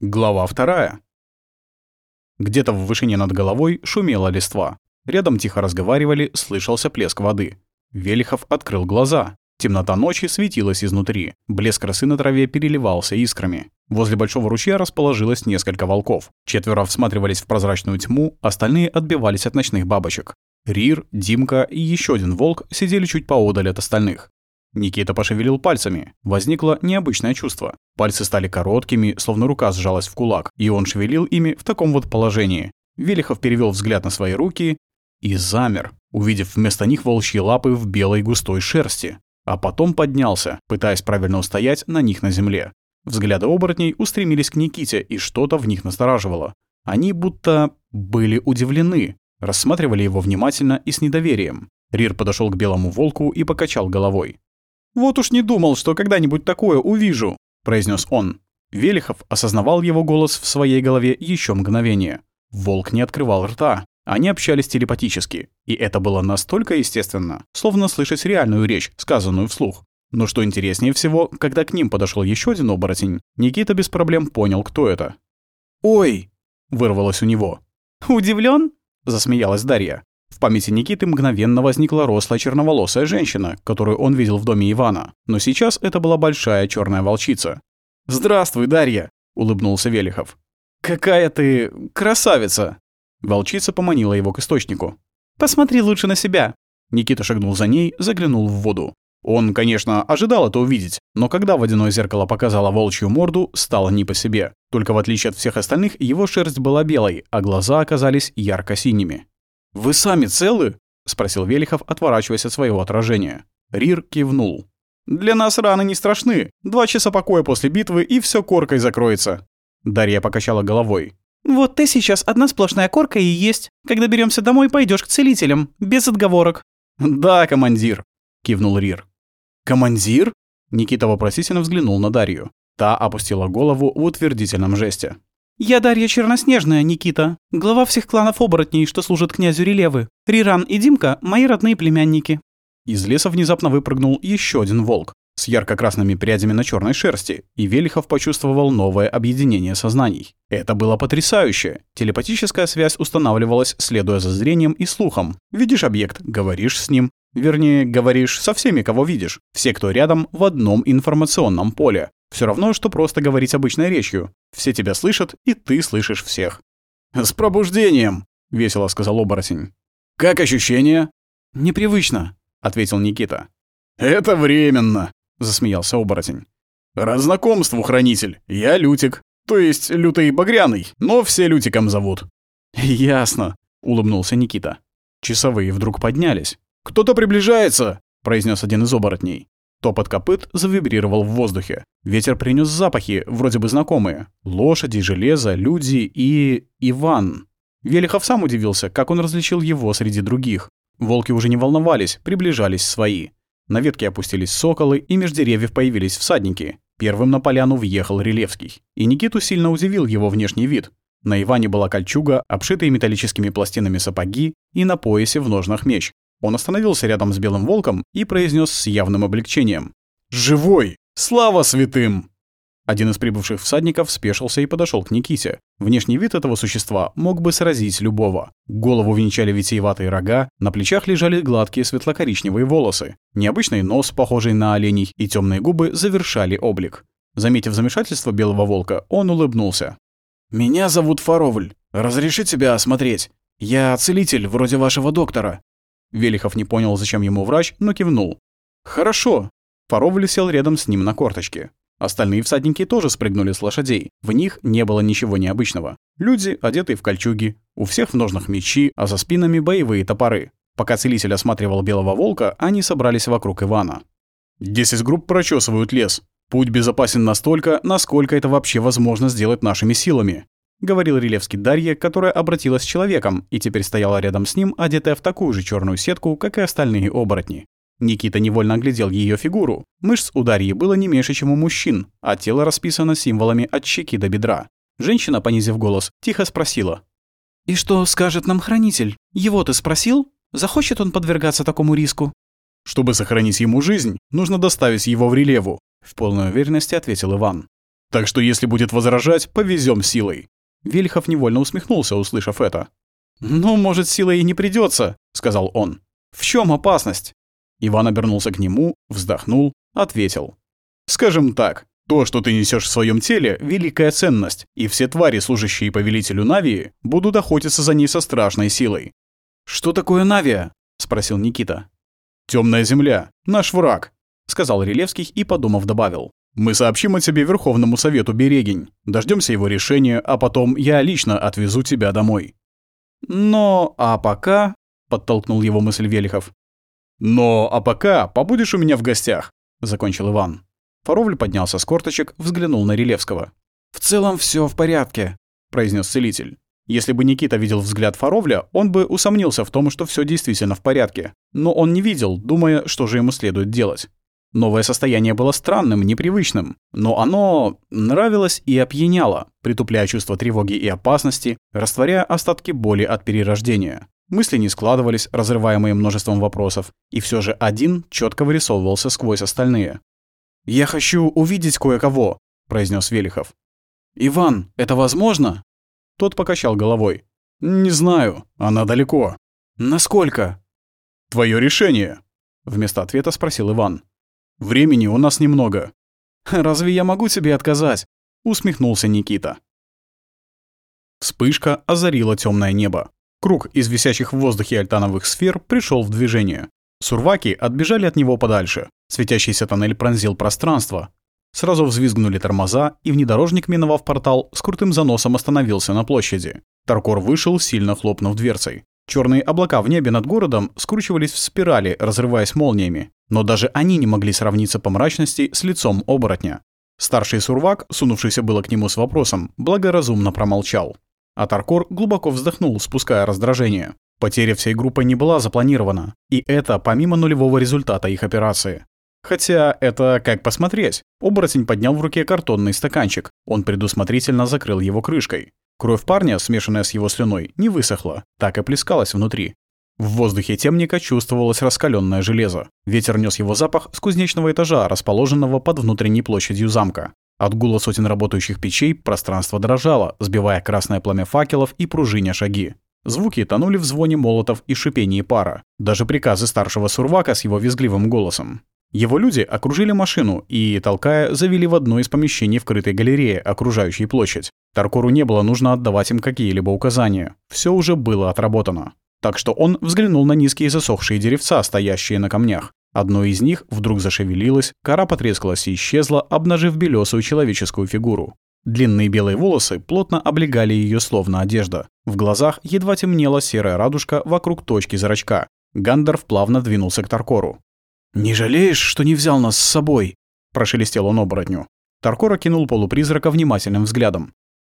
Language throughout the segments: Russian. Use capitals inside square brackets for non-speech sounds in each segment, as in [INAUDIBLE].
Глава вторая. Где-то в вышине над головой шумела листва. Рядом тихо разговаривали, слышался плеск воды. Велихов открыл глаза. Темнота ночи светилась изнутри. Блеск росы на траве переливался искрами. Возле большого ручья расположилось несколько волков. Четверо всматривались в прозрачную тьму, остальные отбивались от ночных бабочек. Рир, Димка и еще один волк сидели чуть поодаль от остальных. Никита пошевелил пальцами. Возникло необычное чувство. Пальцы стали короткими, словно рука сжалась в кулак, и он шевелил ими в таком вот положении. Велихов перевел взгляд на свои руки и замер, увидев вместо них волчьи лапы в белой густой шерсти. А потом поднялся, пытаясь правильно устоять на них на земле. Взгляды оборотней устремились к Никите, и что-то в них настораживало. Они будто были удивлены, рассматривали его внимательно и с недоверием. Рир подошел к белому волку и покачал головой. «Вот уж не думал, что когда-нибудь такое увижу», — произнес он. Велихов осознавал его голос в своей голове еще мгновение. Волк не открывал рта. Они общались телепатически, и это было настолько естественно, словно слышать реальную речь, сказанную вслух. Но что интереснее всего, когда к ним подошел еще один оборотень, Никита без проблем понял, кто это. «Ой!» — вырвалось у него. Удивлен? засмеялась Дарья. В памяти Никиты мгновенно возникла рослая черноволосая женщина, которую он видел в доме Ивана. Но сейчас это была большая черная волчица. «Здравствуй, Дарья!» — улыбнулся Велихов. «Какая ты красавица!» Волчица поманила его к источнику. Посмотри лучше на себя. Никита шагнул за ней, заглянул в воду. Он, конечно, ожидал это увидеть, но когда водяное зеркало показало волчью морду, стало не по себе. Только в отличие от всех остальных, его шерсть была белой, а глаза оказались ярко-синими. «Вы сами целы?» — спросил Велихов, отворачиваясь от своего отражения. Рир кивнул. «Для нас раны не страшны. Два часа покоя после битвы, и все коркой закроется». Дарья покачала головой. Вот ты сейчас одна сплошная корка и есть. Когда беремся домой, пойдешь к целителям, без отговорок. Да, командир, кивнул Рир. Командир? Никита вопросительно взглянул на Дарью. Та опустила голову в утвердительном жесте. «Я Дарья Черноснежная, Никита, глава всех кланов оборотней, что служат князю Релевы. Риран и Димка — мои родные племянники». Из леса внезапно выпрыгнул еще один волк с ярко-красными прядями на черной шерсти, и Велихов почувствовал новое объединение сознаний. Это было потрясающе. Телепатическая связь устанавливалась, следуя за зрением и слухом. Видишь объект, говоришь с ним. Вернее, говоришь со всеми, кого видишь. Все, кто рядом, в одном информационном поле. Все равно, что просто говорить обычной речью. Все тебя слышат, и ты слышишь всех. «С пробуждением!» — весело сказал оборотень. «Как ощущения?» «Непривычно», — ответил Никита. «Это временно», — засмеялся оборотень. «Рад знакомству, хранитель. Я Лютик. То есть Лютый Багряный, но все Лютиком зовут». «Ясно», — улыбнулся Никита. Часовые вдруг поднялись. «Кто-то приближается», — произнес один из оборотней. Топот копыт завибрировал в воздухе. Ветер принес запахи, вроде бы знакомые. Лошади, железо, люди и... Иван. Велихов сам удивился, как он различил его среди других. Волки уже не волновались, приближались свои. На ветке опустились соколы, и меж деревьев появились всадники. Первым на поляну въехал Рилевский. И Никиту сильно удивил его внешний вид. На Иване была кольчуга, обшитые металлическими пластинами сапоги и на поясе в ножнах меч. Он остановился рядом с белым волком и произнес с явным облегчением. «Живой! Слава святым!» Один из прибывших всадников спешился и подошел к Никите. Внешний вид этого существа мог бы сразить любого. Голову венчали витиеватые рога, на плечах лежали гладкие светло-коричневые волосы. Необычный нос, похожий на оленей, и темные губы завершали облик. Заметив замешательство белого волка, он улыбнулся. «Меня зовут Фаровль. Разреши тебя осмотреть? Я целитель, вроде вашего доктора». Велихов не понял, зачем ему врач, но кивнул. «Хорошо». Фаровль сел рядом с ним на корточке. Остальные всадники тоже спрыгнули с лошадей. В них не было ничего необычного. Люди, одетые в кольчуги, у всех в ножнах мечи, а за спинами боевые топоры. Пока целитель осматривал белого волка, они собрались вокруг Ивана. «Десять групп прочесывают лес. Путь безопасен настолько, насколько это вообще возможно сделать нашими силами», — говорил Рилевский Дарье, которая обратилась с человеком и теперь стояла рядом с ним, одетая в такую же черную сетку, как и остальные оборотни. Никита невольно оглядел ее фигуру. Мышц у Дарьи было не меньше, чем у мужчин, а тело расписано символами от щеки до бедра. Женщина, понизив голос, тихо спросила. «И что скажет нам хранитель? Его ты спросил? Захочет он подвергаться такому риску?» «Чтобы сохранить ему жизнь, нужно доставить его в релеву», — в полной уверенности ответил Иван. Так что если будет возражать, повезем силой». Вельхов невольно усмехнулся, услышав это. «Ну, может, силой и не придется, сказал он. «В чем опасность?» Иван обернулся к нему, вздохнул, ответил. «Скажем так, то, что ты несешь в своем теле, великая ценность, и все твари, служащие повелителю Навии, будут охотиться за ней со страшной силой. Что такое Навия? спросил Никита. Темная земля, наш враг, сказал Рилевский и, подумав, добавил. Мы сообщим о тебе Верховному Совету Берегинь. Дождемся его решения, а потом я лично отвезу тебя домой. Но, а пока, подтолкнул его мысль Велихов. Но, а пока побудешь у меня в гостях, закончил Иван. Фаровль поднялся с корточек, взглянул на Рилевского. «В целом все в порядке», — произнес целитель. Если бы Никита видел взгляд Фаровля, он бы усомнился в том, что все действительно в порядке. Но он не видел, думая, что же ему следует делать. Новое состояние было странным, непривычным, но оно нравилось и опьяняло, притупляя чувство тревоги и опасности, растворяя остатки боли от перерождения. Мысли не складывались, разрываемые множеством вопросов, и все же один четко вырисовывался сквозь остальные. «Я хочу увидеть кое-кого», — произнес Велихов. «Иван, это возможно?» Тот покачал головой. «Не знаю, она далеко». «Насколько?» «Твое решение», — вместо ответа спросил Иван. «Времени у нас немного». [LAUGHS] «Разве я могу тебе отказать?» — усмехнулся Никита. Вспышка озарила темное небо. Круг из висящих в воздухе альтановых сфер пришел в движение. Сурваки отбежали от него подальше. Светящийся тоннель пронзил пространство. Сразу взвизгнули тормоза, и внедорожник, миновав портал, с крутым заносом остановился на площади. Таркор вышел, сильно хлопнув дверцей. Черные облака в небе над городом скручивались в спирали, разрываясь молниями. Но даже они не могли сравниться по мрачности с лицом оборотня. Старший сурвак, сунувшийся было к нему с вопросом, благоразумно промолчал. А Таркор глубоко вздохнул, спуская раздражение. Потеря всей группы не была запланирована, и это помимо нулевого результата их операции. Хотя это как посмотреть. Оборотень поднял в руке картонный стаканчик. Он предусмотрительно закрыл его крышкой. Кровь парня, смешанная с его слюной, не высохла, так и плескалась внутри. В воздухе темника чувствовалось раскаленное железо. Ветер нес его запах с кузнечного этажа, расположенного под внутренней площадью замка. От гула сотен работающих печей пространство дрожало, сбивая красное пламя факелов и пружиня шаги. Звуки тонули в звоне молотов и шипении пара. Даже приказы старшего сурвака с его визгливым голосом. Его люди окружили машину и, толкая, завели в одно из помещений в крытой галерее, окружающей площадь. Таркору не было нужно отдавать им какие-либо указания. Все уже было отработано. Так что он взглянул на низкие засохшие деревца, стоящие на камнях. Одно из них вдруг зашевелилось, кора потрескалась и исчезла, обнажив белесую человеческую фигуру. Длинные белые волосы плотно облегали ее словно одежда. В глазах едва темнела серая радужка вокруг точки зрачка. Гандерф плавно двинулся к Таркору. «Не жалеешь, что не взял нас с собой?» – прошелестел он оборотню. Таркор окинул полупризрака внимательным взглядом.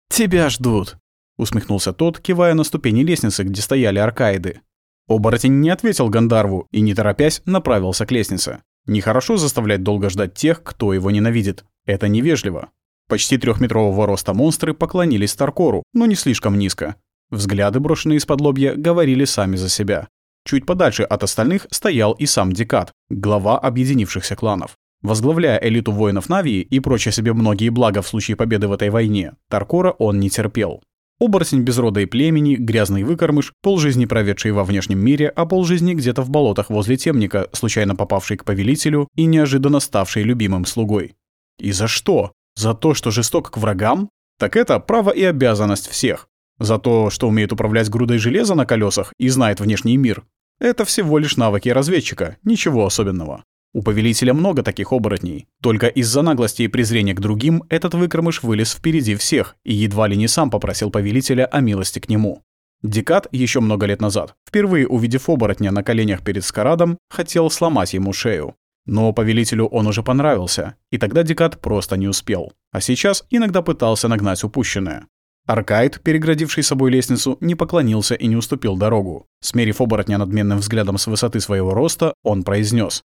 «Тебя ждут», — усмехнулся тот, кивая на ступени лестницы, где стояли аркаиды. Оборотень не ответил Гандарву и, не торопясь, направился к лестнице. Нехорошо заставлять долго ждать тех, кто его ненавидит. Это невежливо. Почти трехметрового роста монстры поклонились Таркору, но не слишком низко. Взгляды, брошенные из-под лобья, говорили сами за себя. Чуть подальше от остальных стоял и сам Декат, глава объединившихся кланов. Возглавляя элиту воинов Навии и прочее себе многие блага в случае победы в этой войне, Таркора он не терпел. Оборотень без рода и племени, грязный выкормыш, полжизни проведший во внешнем мире, а полжизни где-то в болотах возле темника, случайно попавший к повелителю и неожиданно ставший любимым слугой. И за что? За то, что жесток к врагам? Так это право и обязанность всех. За то, что умеет управлять грудой железа на колесах и знает внешний мир. Это всего лишь навыки разведчика, ничего особенного. У повелителя много таких оборотней. Только из-за наглости и презрения к другим этот выкромыш вылез впереди всех и едва ли не сам попросил повелителя о милости к нему. Декат еще много лет назад, впервые увидев оборотня на коленях перед Скарадом, хотел сломать ему шею. Но повелителю он уже понравился, и тогда Декат просто не успел. А сейчас иногда пытался нагнать упущенное. Аркайд, переградивший собой лестницу, не поклонился и не уступил дорогу. Смерив оборотня надменным взглядом с высоты своего роста, он произнес: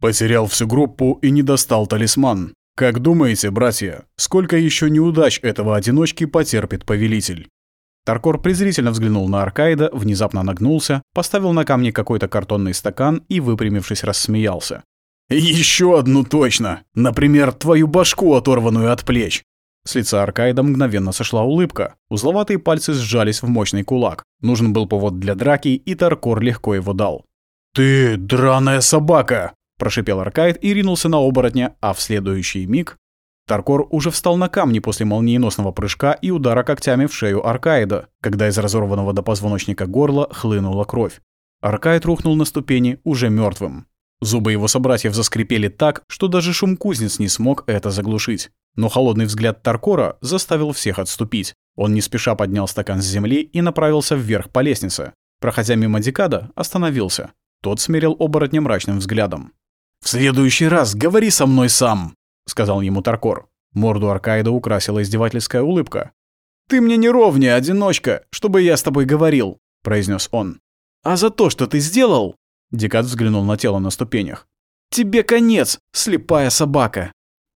«Потерял всю группу и не достал талисман. Как думаете, братья, сколько еще неудач этого одиночки потерпит повелитель?» Таркор презрительно взглянул на Аркайда, внезапно нагнулся, поставил на камне какой-то картонный стакан и, выпрямившись, рассмеялся. «Еще одну точно! Например, твою башку, оторванную от плеч!» С лица Аркаида мгновенно сошла улыбка. Узловатые пальцы сжались в мощный кулак. Нужен был повод для драки, и Таркор легко его дал. «Ты драная собака!» – прошипел Аркаид и ринулся на оборотня, а в следующий миг Таркор уже встал на камни после молниеносного прыжка и удара когтями в шею Аркаида, когда из разорванного до позвоночника горла хлынула кровь. Аркаид рухнул на ступени уже мертвым. Зубы его собратьев заскрипели так, что даже шум кузнец не смог это заглушить. Но холодный взгляд Таркора заставил всех отступить. Он не спеша поднял стакан с земли и направился вверх по лестнице. Проходя мимо Декада, остановился. Тот смерил оборотня мрачным взглядом. «В следующий раз говори со мной сам!» — сказал ему Таркор. Морду Аркаида украсила издевательская улыбка. «Ты мне не ровня, одиночка, чтобы я с тобой говорил», — произнес он. «А за то, что ты сделал...» Декат взглянул на тело на ступенях. «Тебе конец, слепая собака!»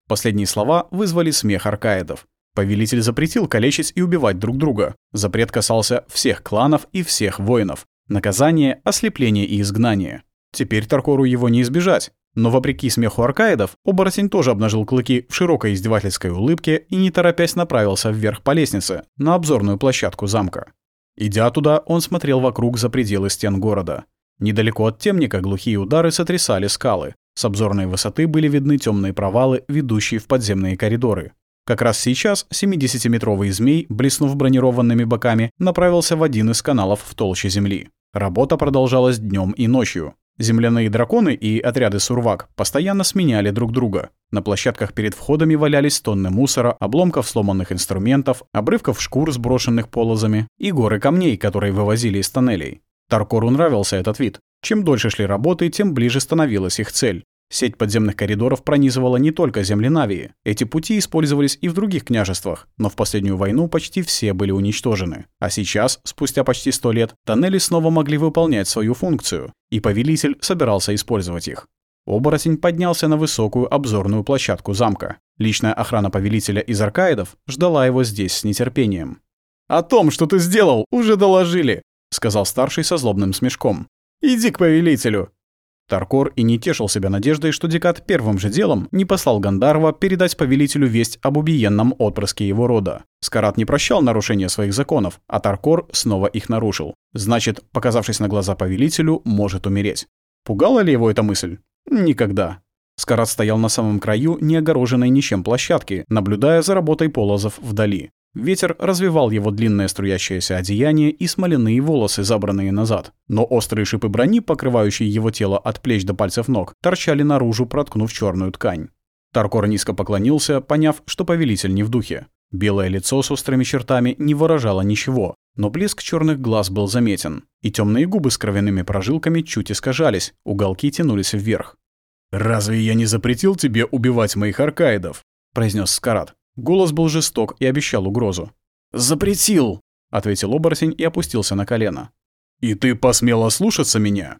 Последние слова вызвали смех аркаидов. Повелитель запретил калечить и убивать друг друга. Запрет касался всех кланов и всех воинов. Наказание, ослепление и изгнание. Теперь Таркору его не избежать. Но вопреки смеху аркаидов, оборотень тоже обнажил клыки в широкой издевательской улыбке и не торопясь направился вверх по лестнице, на обзорную площадку замка. Идя туда, он смотрел вокруг за пределы стен города. Недалеко от темника глухие удары сотрясали скалы. С обзорной высоты были видны темные провалы, ведущие в подземные коридоры. Как раз сейчас 70-метровый змей, блеснув бронированными боками, направился в один из каналов в толще земли. Работа продолжалась днем и ночью. Земляные драконы и отряды сурвак постоянно сменяли друг друга. На площадках перед входами валялись тонны мусора, обломков сломанных инструментов, обрывков шкур, сброшенных полозами, и горы камней, которые вывозили из тоннелей. Таркору нравился этот вид. Чем дольше шли работы, тем ближе становилась их цель. Сеть подземных коридоров пронизывала не только земли Навии. Эти пути использовались и в других княжествах, но в последнюю войну почти все были уничтожены. А сейчас, спустя почти сто лет, тоннели снова могли выполнять свою функцию, и повелитель собирался использовать их. Оборотень поднялся на высокую обзорную площадку замка. Личная охрана повелителя из аркаидов ждала его здесь с нетерпением. «О том, что ты сделал, уже доложили», — сказал старший со злобным смешком. «Иди к повелителю. Таркор и не тешил себя надеждой, что Декат первым же делом не послал Гандарва передать повелителю весть об убиенном отпрыске его рода. Скарат не прощал нарушения своих законов, а Таркор снова их нарушил. Значит, показавшись на глаза повелителю, может умереть. Пугала ли его эта мысль? Никогда. Скарат стоял на самом краю неогороженной ничем площадки, наблюдая за работой полозов вдали. Ветер развивал его длинное струящееся одеяние и смоляные волосы, забранные назад. Но острые шипы брони, покрывающие его тело от плеч до пальцев ног, торчали наружу, проткнув черную ткань. Таркор низко поклонился, поняв, что повелитель не в духе. Белое лицо с острыми чертами не выражало ничего, но блеск черных глаз был заметен, и темные губы с кровяными прожилками чуть искажались, уголки тянулись вверх. «Разве я не запретил тебе убивать моих аркаидов?» — произнес Скарат. Голос был жесток и обещал угрозу. «Запретил!» — ответил оборотень и опустился на колено. «И ты посмела слушаться меня?»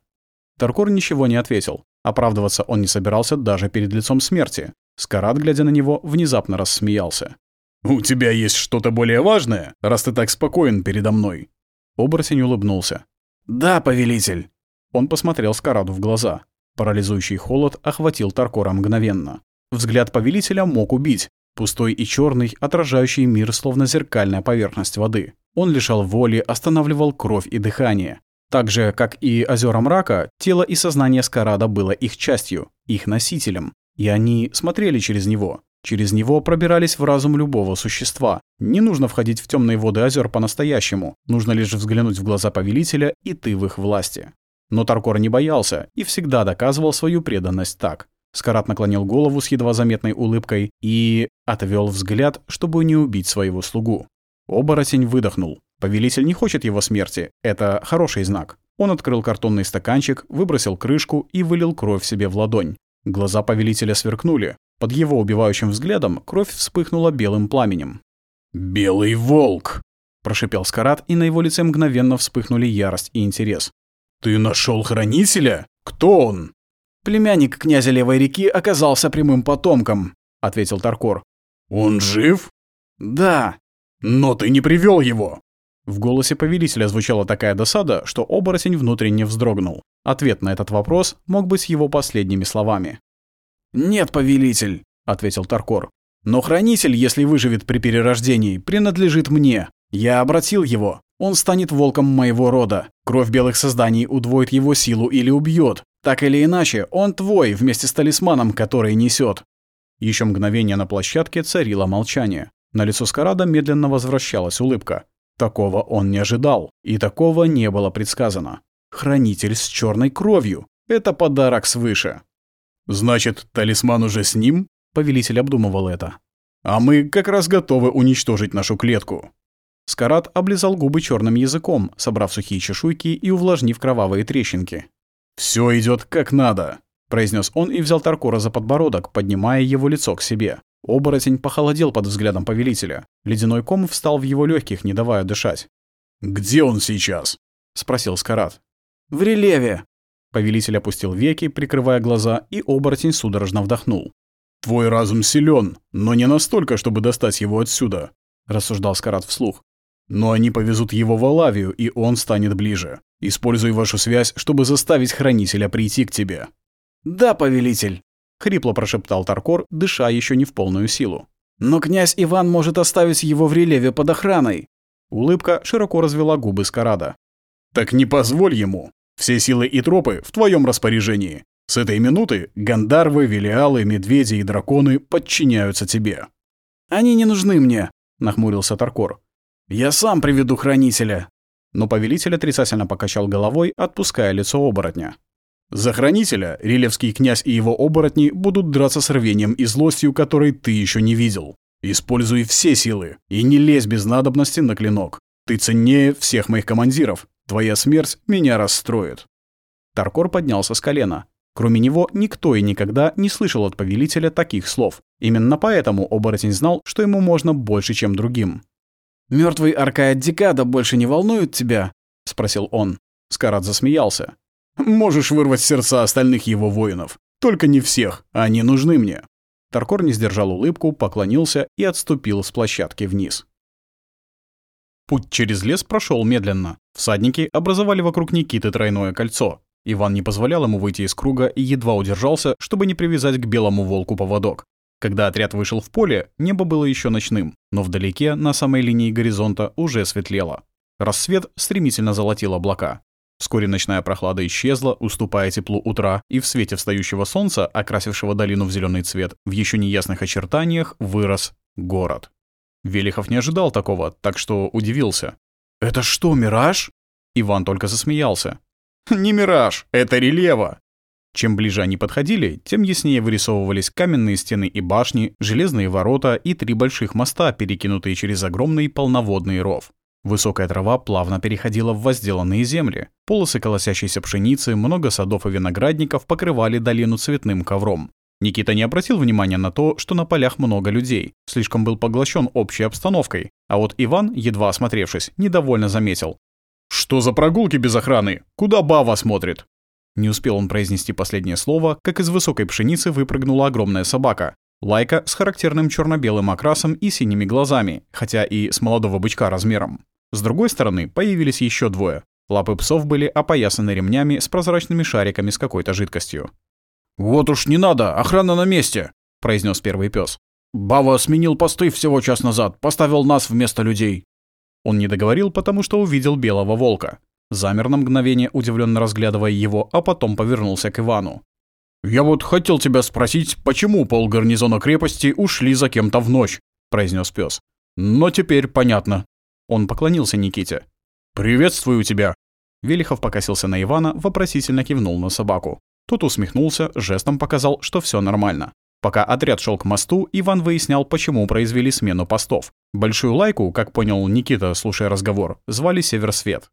Таркор ничего не ответил. Оправдываться он не собирался даже перед лицом смерти. Скарат, глядя на него, внезапно рассмеялся. «У тебя есть что-то более важное, раз ты так спокоен передо мной?» Оборотень улыбнулся. «Да, повелитель». Он посмотрел Скараду в глаза. Парализующий холод охватил Таркора мгновенно. Взгляд повелителя мог убить, Пустой и черный, отражающий мир словно зеркальная поверхность воды. Он лишал воли, останавливал кровь и дыхание. Так же, как и озера мрака, тело и сознание Скарада было их частью, их носителем. И они смотрели через него. Через него пробирались в разум любого существа. Не нужно входить в темные воды озер по-настоящему. Нужно лишь взглянуть в глаза повелителя, и ты в их власти. Но Таркор не боялся и всегда доказывал свою преданность так. Скарат наклонил голову с едва заметной улыбкой и отвел взгляд, чтобы не убить своего слугу. Оборотень выдохнул. Повелитель не хочет его смерти. Это хороший знак. Он открыл картонный стаканчик, выбросил крышку и вылил кровь себе в ладонь. Глаза повелителя сверкнули. Под его убивающим взглядом кровь вспыхнула белым пламенем. «Белый волк!» – прошипел Скарат, и на его лице мгновенно вспыхнули ярость и интерес. «Ты нашел хранителя? Кто он?» «Племянник князя Левой реки оказался прямым потомком», — ответил Таркор. «Он жив?» «Да». «Но ты не привел его!» В голосе повелителя звучала такая досада, что оборотень внутренне вздрогнул. Ответ на этот вопрос мог быть его последними словами. «Нет, повелитель», — ответил Таркор. Но хранитель, если выживет при перерождении, принадлежит мне. Я обратил его. Он станет волком моего рода. Кровь белых созданий удвоит его силу или убьет. Так или иначе, он твой вместе с талисманом, который несет. Еще мгновение на площадке царило молчание. На лицо Скарада медленно возвращалась улыбка. Такого он не ожидал, и такого не было предсказано. Хранитель с черной кровью. Это подарок свыше. Значит, талисман уже с ним? Повелитель обдумывал это. А мы как раз готовы уничтожить нашу клетку. Скарат облизал губы черным языком, собрав сухие чешуйки и увлажнив кровавые трещинки. Все идет как надо, произнес он и взял Таркора за подбородок, поднимая его лицо к себе. Оборотень похолодел под взглядом повелителя. Ледяной ком встал в его легких, не давая дышать. «Где он сейчас?» — спросил Скарат. «В релеве!» Повелитель опустил веки, прикрывая глаза, и оборотень судорожно вдохнул. «Твой разум силен, но не настолько, чтобы достать его отсюда», — рассуждал Скарат вслух. «Но они повезут его в Алавию, и он станет ближе. Используй вашу связь, чтобы заставить Хранителя прийти к тебе». «Да, повелитель», — хрипло прошептал Таркор, дыша еще не в полную силу. «Но князь Иван может оставить его в релеве под охраной». Улыбка широко развела губы Скарада. «Так не позволь ему. Все силы и тропы в твоем распоряжении. С этой минуты гандарвы, велиалы, медведи и драконы подчиняются тебе». «Они не нужны мне», — нахмурился Таркор. «Я сам приведу хранителя». Но повелитель отрицательно покачал головой, отпуская лицо оборотня. «За хранителя Рилевский князь и его оборотни будут драться с рвением и злостью, которой ты еще не видел. Используй все силы и не лезь без надобности на клинок. Ты ценнее всех моих командиров. Твоя смерть меня расстроит». Таркор поднялся с колена. Кроме него, никто и никогда не слышал от повелителя таких слов. Именно поэтому оборотень знал, что ему можно больше, чем другим. Мертвый Аркаид Дикада больше не волнует тебя?» — спросил он. Скарат засмеялся. «Можешь вырвать сердца остальных его воинов. Только не всех, они нужны мне». Таркор не сдержал улыбку, поклонился и отступил с площадки вниз. Путь через лес прошел медленно. Всадники образовали вокруг Никиты тройное кольцо. Иван не позволял ему выйти из круга и едва удержался, чтобы не привязать к белому волку поводок. Когда отряд вышел в поле, небо было еще ночным, но вдалеке, на самой линии горизонта, уже светлело. Рассвет стремительно золотил облака. Вскоре ночная прохлада исчезла, уступая теплу утра, и в свете встающего солнца, окрасившего долину в зеленый цвет, в еще неясных очертаниях вырос город. Велихов не ожидал такого, так что удивился. «Это что, мираж?» Иван только засмеялся. «Не мираж, это рельева!» Чем ближе они подходили, тем яснее вырисовывались каменные стены и башни, железные ворота и три больших моста, перекинутые через огромный полноводный ров. Высокая трава плавно переходила в возделанные земли. Полосы колосящейся пшеницы, много садов и виноградников покрывали долину цветным ковром. Никита не обратил внимания на то, что на полях много людей, слишком был поглощен общей обстановкой, а вот Иван, едва осмотревшись, недовольно заметил. «Что за прогулки без охраны? Куда Бава смотрит?» Не успел он произнести последнее слово, как из высокой пшеницы выпрыгнула огромная собака. Лайка с характерным черно-белым окрасом и синими глазами, хотя и с молодого бычка размером. С другой стороны появились еще двое. Лапы псов были опоясаны ремнями с прозрачными шариками с какой-то жидкостью. «Вот уж не надо, охрана на месте!» — произнес первый пес. «Бава сменил посты всего час назад, поставил нас вместо людей». Он не договорил, потому что увидел белого волка. Замер на мгновение, удивленно разглядывая его, а потом повернулся к Ивану. «Я вот хотел тебя спросить, почему пол гарнизона крепости ушли за кем-то в ночь?» — произнес пес. «Но теперь понятно». Он поклонился Никите. «Приветствую тебя!» Велихов покосился на Ивана, вопросительно кивнул на собаку. Тот усмехнулся, жестом показал, что все нормально. Пока отряд шел к мосту, Иван выяснял, почему произвели смену постов. Большую лайку, как понял Никита, слушая разговор, звали Северсвет.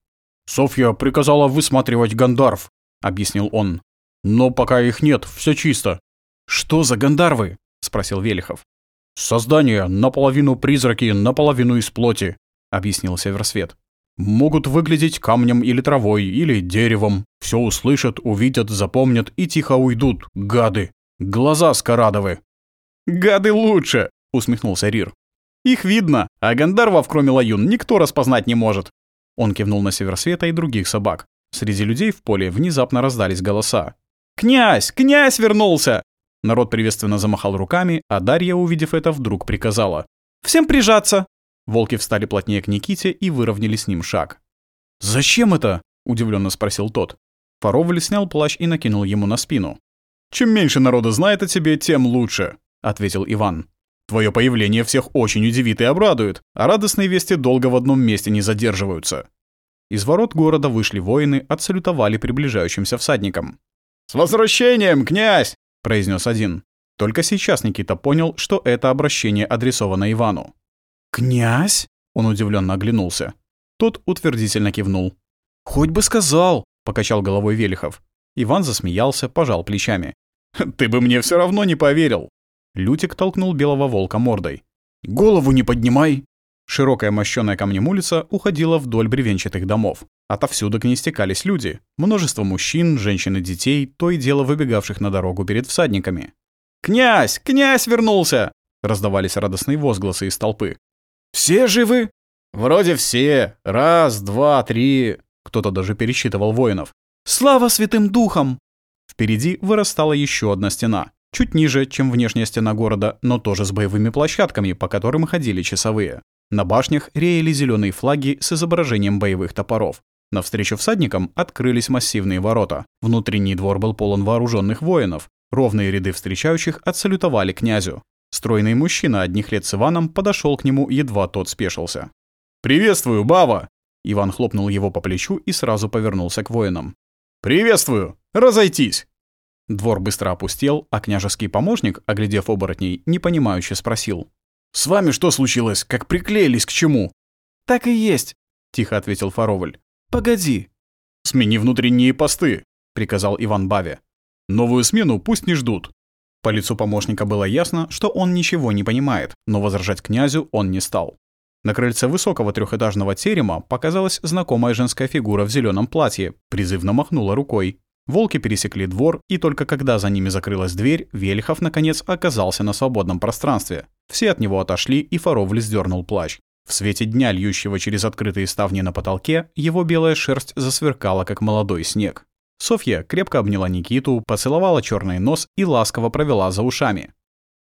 «Софья приказала высматривать гандарв», — объяснил он. «Но пока их нет, все чисто». «Что за гандарвы?» — спросил Велихов. «Создания наполовину призраки, наполовину из плоти», — объяснил Северсвет. «Могут выглядеть камнем или травой, или деревом. Все услышат, увидят, запомнят и тихо уйдут, гады. Глаза скорадовы». «Гады лучше», — усмехнулся Рир. «Их видно, а гандарвов, кроме лаюн, никто распознать не может. Он кивнул на Северсвета и других собак. Среди людей в поле внезапно раздались голоса. «Князь! Князь вернулся!» Народ приветственно замахал руками, а Дарья, увидев это, вдруг приказала. «Всем прижаться!» Волки встали плотнее к Никите и выровняли с ним шаг. «Зачем это?» — удивленно спросил тот. Фаровль снял плащ и накинул ему на спину. «Чем меньше народа знает о тебе, тем лучше», — ответил Иван. «Твое появление всех очень удивит и обрадует, а радостные вести долго в одном месте не задерживаются». Из ворот города вышли воины, отсалютовали приближающимся всадникам. «С возвращением, князь!» — произнес один. Только сейчас Никита понял, что это обращение адресовано Ивану. «Князь?» — он удивленно оглянулся. Тот утвердительно кивнул. «Хоть бы сказал!» — покачал головой Велихов. Иван засмеялся, пожал плечами. «Ты бы мне все равно не поверил!» Лютик толкнул белого волка мордой. «Голову не поднимай!» Широкая мощёная камнем улица уходила вдоль бревенчатых домов. Отовсюду к ней стекались люди. Множество мужчин, женщин и детей, то и дело выбегавших на дорогу перед всадниками. «Князь! Князь вернулся!» Раздавались радостные возгласы из толпы. «Все живы?» «Вроде все. Раз, два, три...» Кто-то даже пересчитывал воинов. «Слава святым духам!» Впереди вырастала еще одна стена. Чуть ниже, чем внешняя стена города, но тоже с боевыми площадками, по которым ходили часовые. На башнях реяли зеленые флаги с изображением боевых топоров. Навстречу всадникам открылись массивные ворота. Внутренний двор был полон вооруженных воинов. Ровные ряды встречающих отсалютовали князю. Стройный мужчина одних лет с Иваном подошел к нему, едва тот спешился. «Приветствую, Бава!» Иван хлопнул его по плечу и сразу повернулся к воинам. «Приветствую! Разойтись!» Двор быстро опустел, а княжеский помощник, оглядев оборотней, непонимающе спросил. «С вами что случилось? Как приклеились к чему?» «Так и есть», — тихо ответил Фароваль. «Погоди». «Смени внутренние посты», — приказал Иван Баве. «Новую смену пусть не ждут». По лицу помощника было ясно, что он ничего не понимает, но возражать князю он не стал. На крыльце высокого трехэтажного терема показалась знакомая женская фигура в зеленом платье, призывно махнула рукой. Волки пересекли двор, и только когда за ними закрылась дверь, Вельхов, наконец, оказался на свободном пространстве. Все от него отошли, и Фаровль сдернул плащ. В свете дня, льющего через открытые ставни на потолке, его белая шерсть засверкала, как молодой снег. Софья крепко обняла Никиту, поцеловала черный нос и ласково провела за ушами.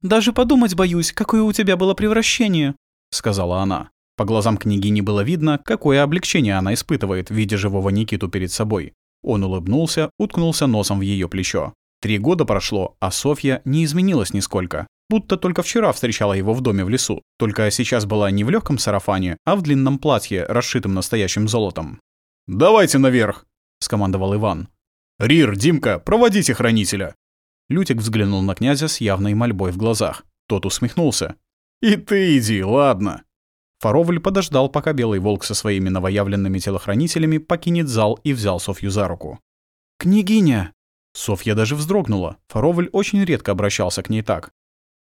«Даже подумать боюсь, какое у тебя было превращение», — сказала она. По глазам княгини было видно, какое облегчение она испытывает, видя живого Никиту перед собой. Он улыбнулся, уткнулся носом в ее плечо. Три года прошло, а Софья не изменилась нисколько. Будто только вчера встречала его в доме в лесу. Только сейчас была не в легком сарафане, а в длинном платье, расшитом настоящим золотом. «Давайте наверх!» — скомандовал Иван. «Рир, Димка, проводите хранителя!» Лютик взглянул на князя с явной мольбой в глазах. Тот усмехнулся. «И ты иди, ладно!» Фаровль подождал, пока Белый Волк со своими новоявленными телохранителями покинет зал и взял Софью за руку. «Княгиня!» Софья даже вздрогнула. Фаровль очень редко обращался к ней так.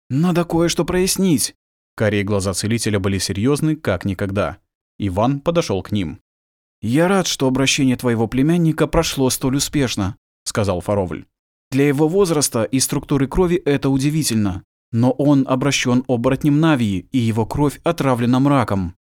«Надо кое-что прояснить». Карие глаза целителя были серьезны, как никогда. Иван подошел к ним. «Я рад, что обращение твоего племянника прошло столь успешно», — сказал Фаровль. «Для его возраста и структуры крови это удивительно. Но он обращен оборотнем Навии, и его кровь отравлена мраком.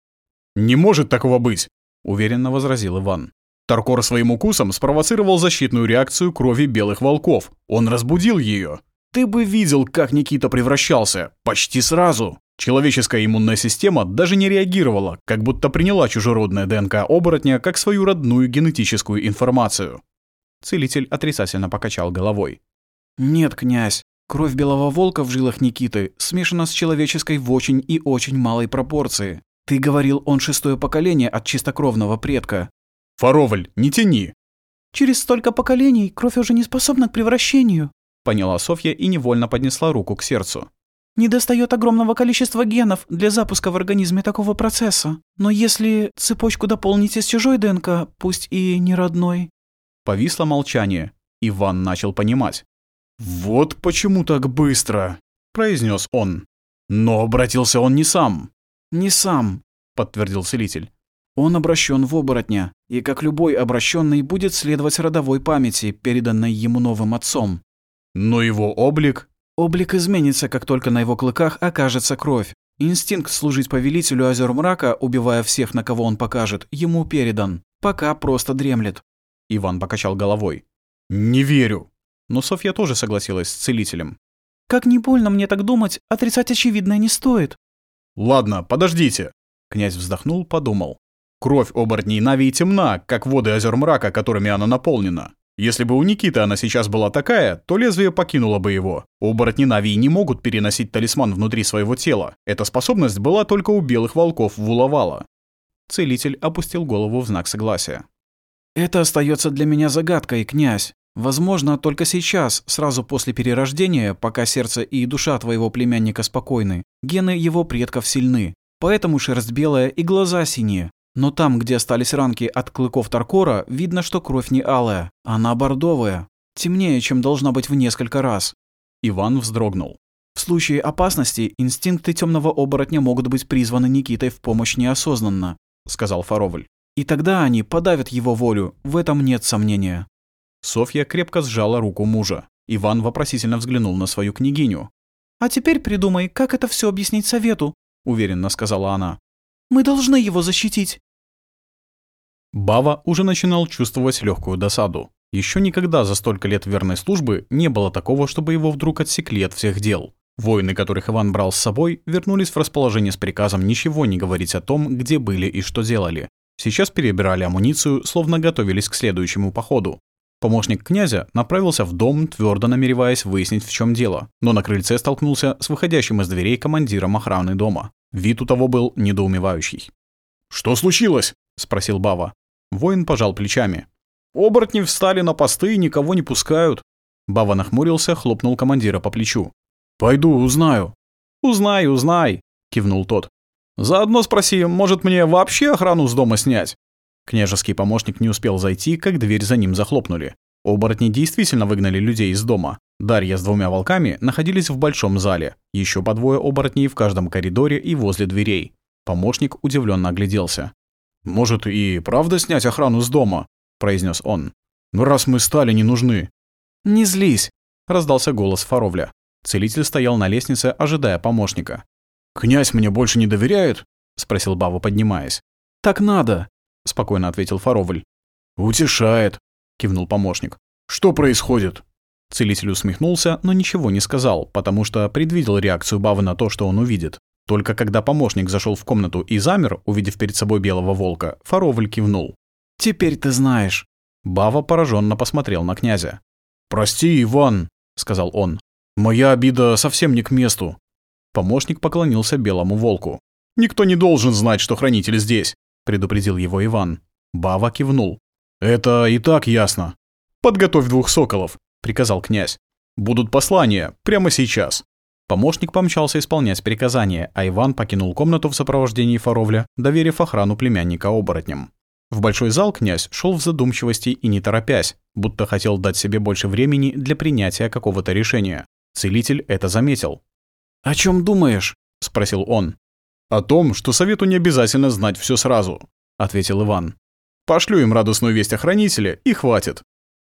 «Не может такого быть!» — уверенно возразил Иван. Таркор своим укусом спровоцировал защитную реакцию крови белых волков. Он разбудил ее. Ты бы видел, как Никита превращался. Почти сразу. Человеческая иммунная система даже не реагировала, как будто приняла чужеродное ДНК оборотня как свою родную генетическую информацию. Целитель отрицательно покачал головой. «Нет, князь, Кровь белого волка в жилах Никиты смешана с человеческой в очень и очень малой пропорции. Ты говорил, он шестое поколение от чистокровного предка. Фароваль, не тяни. Через столько поколений кровь уже не способна к превращению, поняла Софья и невольно поднесла руку к сердцу. Недостает огромного количества генов для запуска в организме такого процесса. Но если цепочку дополнить из чужой ДНК, пусть и не родной... Повисло молчание. Иван начал понимать. «Вот почему так быстро», — произнес он. «Но обратился он не сам». «Не сам», — подтвердил целитель. «Он обращен в оборотня, и как любой обращенный будет следовать родовой памяти, переданной ему новым отцом». «Но его облик...» «Облик изменится, как только на его клыках окажется кровь. Инстинкт служить повелителю озер мрака, убивая всех, на кого он покажет, ему передан. Пока просто дремлет». Иван покачал головой. «Не верю». Но Софья тоже согласилась с целителем. Как не больно мне так думать, отрицать очевидное не стоит. Ладно, подождите. Князь вздохнул, подумал. Кровь оборотней Нави темна, как воды озер мрака, которыми она наполнена. Если бы у Никиты она сейчас была такая, то лезвие покинуло бы его. Оборотни Нави не могут переносить талисман внутри своего тела. Эта способность была только у белых волков Вулавала. Целитель опустил голову в знак согласия. «Это остается для меня загадкой, князь. Возможно, только сейчас, сразу после перерождения, пока сердце и душа твоего племянника спокойны, гены его предков сильны. Поэтому шерсть белая и глаза синие. Но там, где остались ранки от клыков Таркора, видно, что кровь не алая, она бордовая. Темнее, чем должна быть в несколько раз. Иван вздрогнул. В случае опасности инстинкты темного оборотня могут быть призваны Никитой в помощь неосознанно, сказал Фаровль. И тогда они подавят его волю, в этом нет сомнения. Софья крепко сжала руку мужа. Иван вопросительно взглянул на свою княгиню. «А теперь придумай, как это все объяснить совету», — уверенно сказала она. «Мы должны его защитить». Бава уже начинал чувствовать легкую досаду. Еще никогда за столько лет верной службы не было такого, чтобы его вдруг отсекли от всех дел. Воины, которых Иван брал с собой, вернулись в расположение с приказом ничего не говорить о том, где были и что делали. Сейчас перебирали амуницию, словно готовились к следующему походу. Помощник князя направился в дом, твердо намереваясь выяснить, в чем дело, но на крыльце столкнулся с выходящим из дверей командиром охраны дома. Вид у того был недоумевающий. «Что случилось?» — спросил Бава. Воин пожал плечами. «Оборотни встали на посты и никого не пускают». Бава нахмурился, хлопнул командира по плечу. «Пойду, узнаю». «Узнай, узнай», — кивнул тот. «Заодно спроси, может мне вообще охрану с дома снять?» Княжеский помощник не успел зайти, как дверь за ним захлопнули. Оборотни действительно выгнали людей из дома. Дарья с двумя волками находились в большом зале. Еще по двое оборотней в каждом коридоре и возле дверей. Помощник удивленно огляделся. «Может, и правда снять охрану с дома?» – произнес он. «Ну, раз мы стали не нужны». «Не злись», – раздался голос Фаровля. Целитель стоял на лестнице, ожидая помощника. «Князь мне больше не доверяет?» – спросил Бава, поднимаясь. «Так надо», — спокойно ответил Фаровль. «Утешает», — кивнул помощник. «Что происходит?» Целитель усмехнулся, но ничего не сказал, потому что предвидел реакцию Бавы на то, что он увидит. Только когда помощник зашел в комнату и замер, увидев перед собой белого волка, Фаровль кивнул. «Теперь ты знаешь». Бава пораженно посмотрел на князя. «Прости, Иван», — сказал он. «Моя обида совсем не к месту». Помощник поклонился белому волку. «Никто не должен знать, что хранитель здесь предупредил его Иван. Бава кивнул. «Это и так ясно. Подготовь двух соколов», — приказал князь. «Будут послания, прямо сейчас». Помощник помчался исполнять приказание, а Иван покинул комнату в сопровождении Фаровля, доверив охрану племянника оборотням. В большой зал князь шел в задумчивости и не торопясь, будто хотел дать себе больше времени для принятия какого-то решения. Целитель это заметил. «О чем думаешь?» — спросил он. «О том, что совету не обязательно знать все сразу», — ответил Иван. «Пошлю им радостную весть о хранителе, и хватит».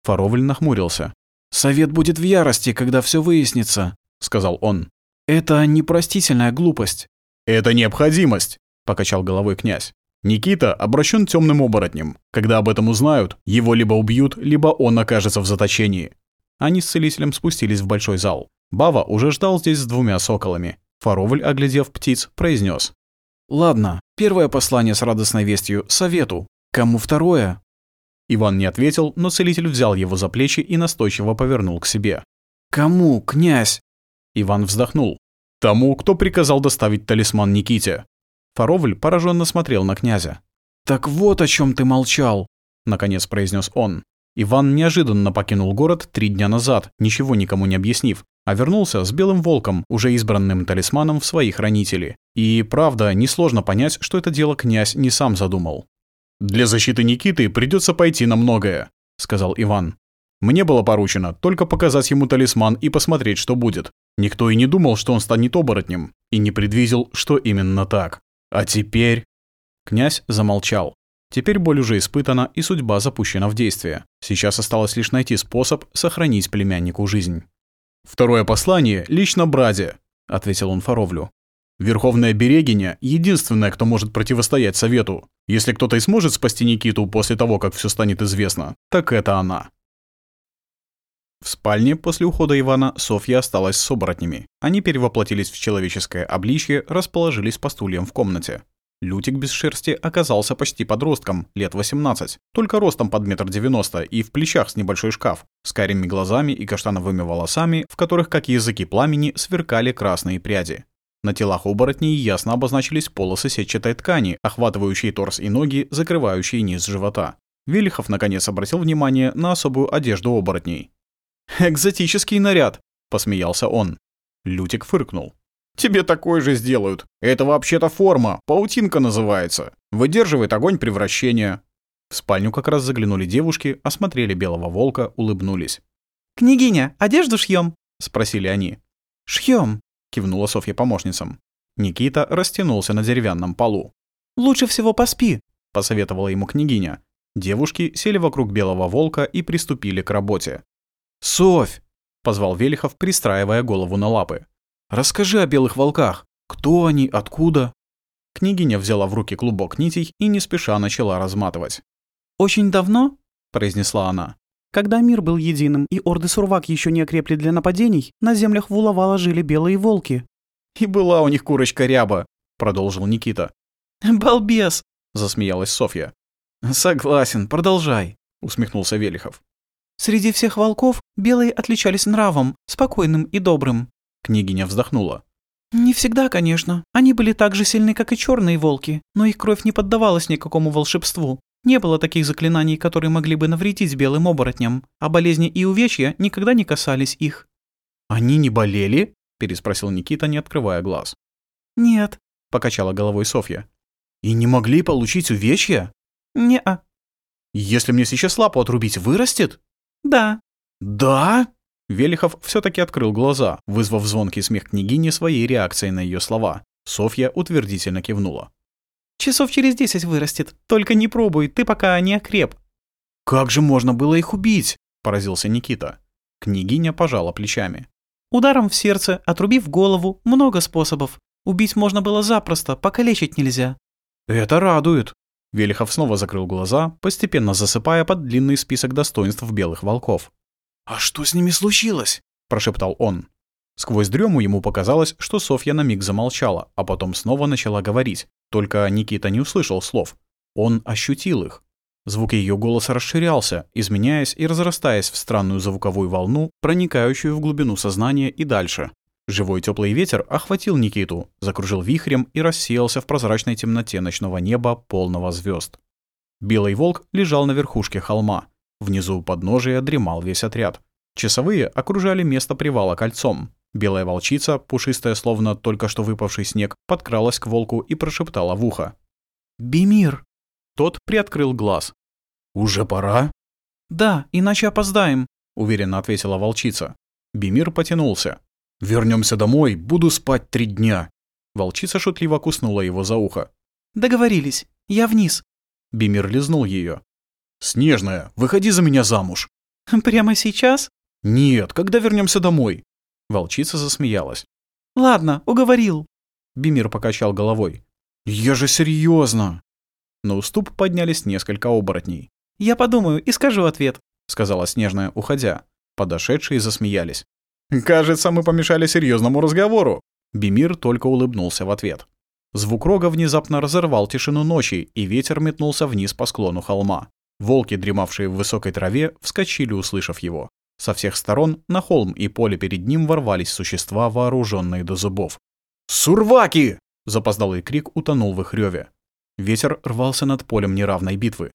Фаровль нахмурился. «Совет будет в ярости, когда все выяснится», — сказал он. «Это непростительная глупость». «Это необходимость», — покачал головой князь. Никита обращен темным оборотнем. Когда об этом узнают, его либо убьют, либо он окажется в заточении. Они с целителем спустились в большой зал. Бава уже ждал здесь с двумя соколами. Фаровль, оглядев птиц, произнес: «Ладно, первое послание с радостной вестью — совету. Кому второе?» Иван не ответил, но целитель взял его за плечи и настойчиво повернул к себе. «Кому, князь?» Иван вздохнул. «Тому, кто приказал доставить талисман Никите». Фаровль пораженно смотрел на князя. «Так вот о чем ты молчал», — наконец произнес он. Иван неожиданно покинул город три дня назад, ничего никому не объяснив, а вернулся с Белым Волком, уже избранным талисманом в свои хранители. И, правда, несложно понять, что это дело князь не сам задумал. «Для защиты Никиты придется пойти на многое», — сказал Иван. «Мне было поручено только показать ему талисман и посмотреть, что будет. Никто и не думал, что он станет оборотнем, и не предвидел, что именно так. А теперь...» Князь замолчал. Теперь боль уже испытана, и судьба запущена в действие. Сейчас осталось лишь найти способ сохранить племяннику жизнь. «Второе послание лично Браде», — ответил он Фаровлю. «Верховная Берегиня — единственная, кто может противостоять Совету. Если кто-то и сможет спасти Никиту после того, как все станет известно, так это она». В спальне после ухода Ивана Софья осталась с оборотнями. Они перевоплотились в человеческое обличье, расположились по стульям в комнате. Лютик без шерсти оказался почти подростком, лет 18, только ростом под метр девяносто и в плечах с небольшой шкаф, с карими глазами и каштановыми волосами, в которых, как языки пламени, сверкали красные пряди. На телах оборотней ясно обозначились полосы сетчатой ткани, охватывающие торс и ноги, закрывающие низ живота. Велихов наконец обратил внимание на особую одежду оборотней. «Экзотический наряд!» — посмеялся он. Лютик фыркнул. Тебе такой же сделают. Это вообще-то форма, паутинка называется. Выдерживает огонь превращения. В спальню как раз заглянули девушки, осмотрели белого волка, улыбнулись. «Княгиня, одежду шьем? спросили они. Шьем, кивнула Софья помощницам. Никита растянулся на деревянном полу. «Лучше всего поспи», — посоветовала ему княгиня. Девушки сели вокруг белого волка и приступили к работе. «Софь!» — позвал Велихов, пристраивая голову на лапы. Расскажи о белых волках. Кто они, откуда?» Княгиня взяла в руки клубок нитей и не спеша начала разматывать. «Очень давно?» — произнесла она. «Когда мир был единым и орды Сурвак еще не окрепли для нападений, на землях Вулавала жили белые волки». «И была у них курочка ряба», — продолжил Никита. [LAUGHS] «Балбес!» — засмеялась Софья. «Согласен, продолжай», — усмехнулся Велихов. «Среди всех волков белые отличались нравом, спокойным и добрым. Княгиня вздохнула. «Не всегда, конечно. Они были так же сильны, как и черные волки, но их кровь не поддавалась никакому волшебству. Не было таких заклинаний, которые могли бы навредить белым оборотням, а болезни и увечья никогда не касались их». «Они не болели?» — переспросил Никита, не открывая глаз. «Нет», — покачала головой Софья. «И не могли получить увечья?» «Не-а». «Если мне сейчас лапу отрубить, вырастет?» «Да». «Да?» Велихов все таки открыл глаза, вызвав звонкий смех княгини своей реакцией на ее слова. Софья утвердительно кивнула. «Часов через десять вырастет. Только не пробуй, ты пока не окреп». «Как же можно было их убить?» – поразился Никита. Княгиня пожала плечами. «Ударом в сердце, отрубив голову, много способов. Убить можно было запросто, покалечить нельзя». «Это радует». Велихов снова закрыл глаза, постепенно засыпая под длинный список достоинств белых волков. «А что с ними случилось?» – прошептал он. Сквозь дрему ему показалось, что Софья на миг замолчала, а потом снова начала говорить. Только Никита не услышал слов. Он ощутил их. Звук ее голоса расширялся, изменяясь и разрастаясь в странную звуковую волну, проникающую в глубину сознания и дальше. Живой теплый ветер охватил Никиту, закружил вихрем и рассеялся в прозрачной темноте ночного неба, полного звезд. Белый волк лежал на верхушке холма. Внизу у подножия дремал весь отряд. Часовые окружали место привала кольцом. Белая волчица, пушистая, словно только что выпавший снег, подкралась к волку и прошептала в ухо. «Бимир!» Тот приоткрыл глаз. «Уже пора?» «Да, иначе опоздаем», — уверенно ответила волчица. Бимир потянулся. Вернемся домой, буду спать три дня». Волчица шутливо куснула его за ухо. «Договорились. Я вниз». Бимир лизнул ее. «Снежная, выходи за меня замуж». «Прямо сейчас?» «Нет, когда вернемся домой?» Волчица засмеялась. «Ладно, уговорил». Бимир покачал головой. «Я же серьезно. На уступ поднялись несколько оборотней. «Я подумаю и скажу ответ», — сказала Снежная, уходя. Подошедшие засмеялись. «Кажется, мы помешали серьезному разговору». Бимир только улыбнулся в ответ. Звук рога внезапно разорвал тишину ночи, и ветер метнулся вниз по склону холма. Волки, дремавшие в высокой траве, вскочили, услышав его. Со всех сторон на холм и поле перед ним ворвались существа, вооруженные до зубов. «Сурваки!» — запоздалый крик утонул в их рёве. Ветер рвался над полем неравной битвы.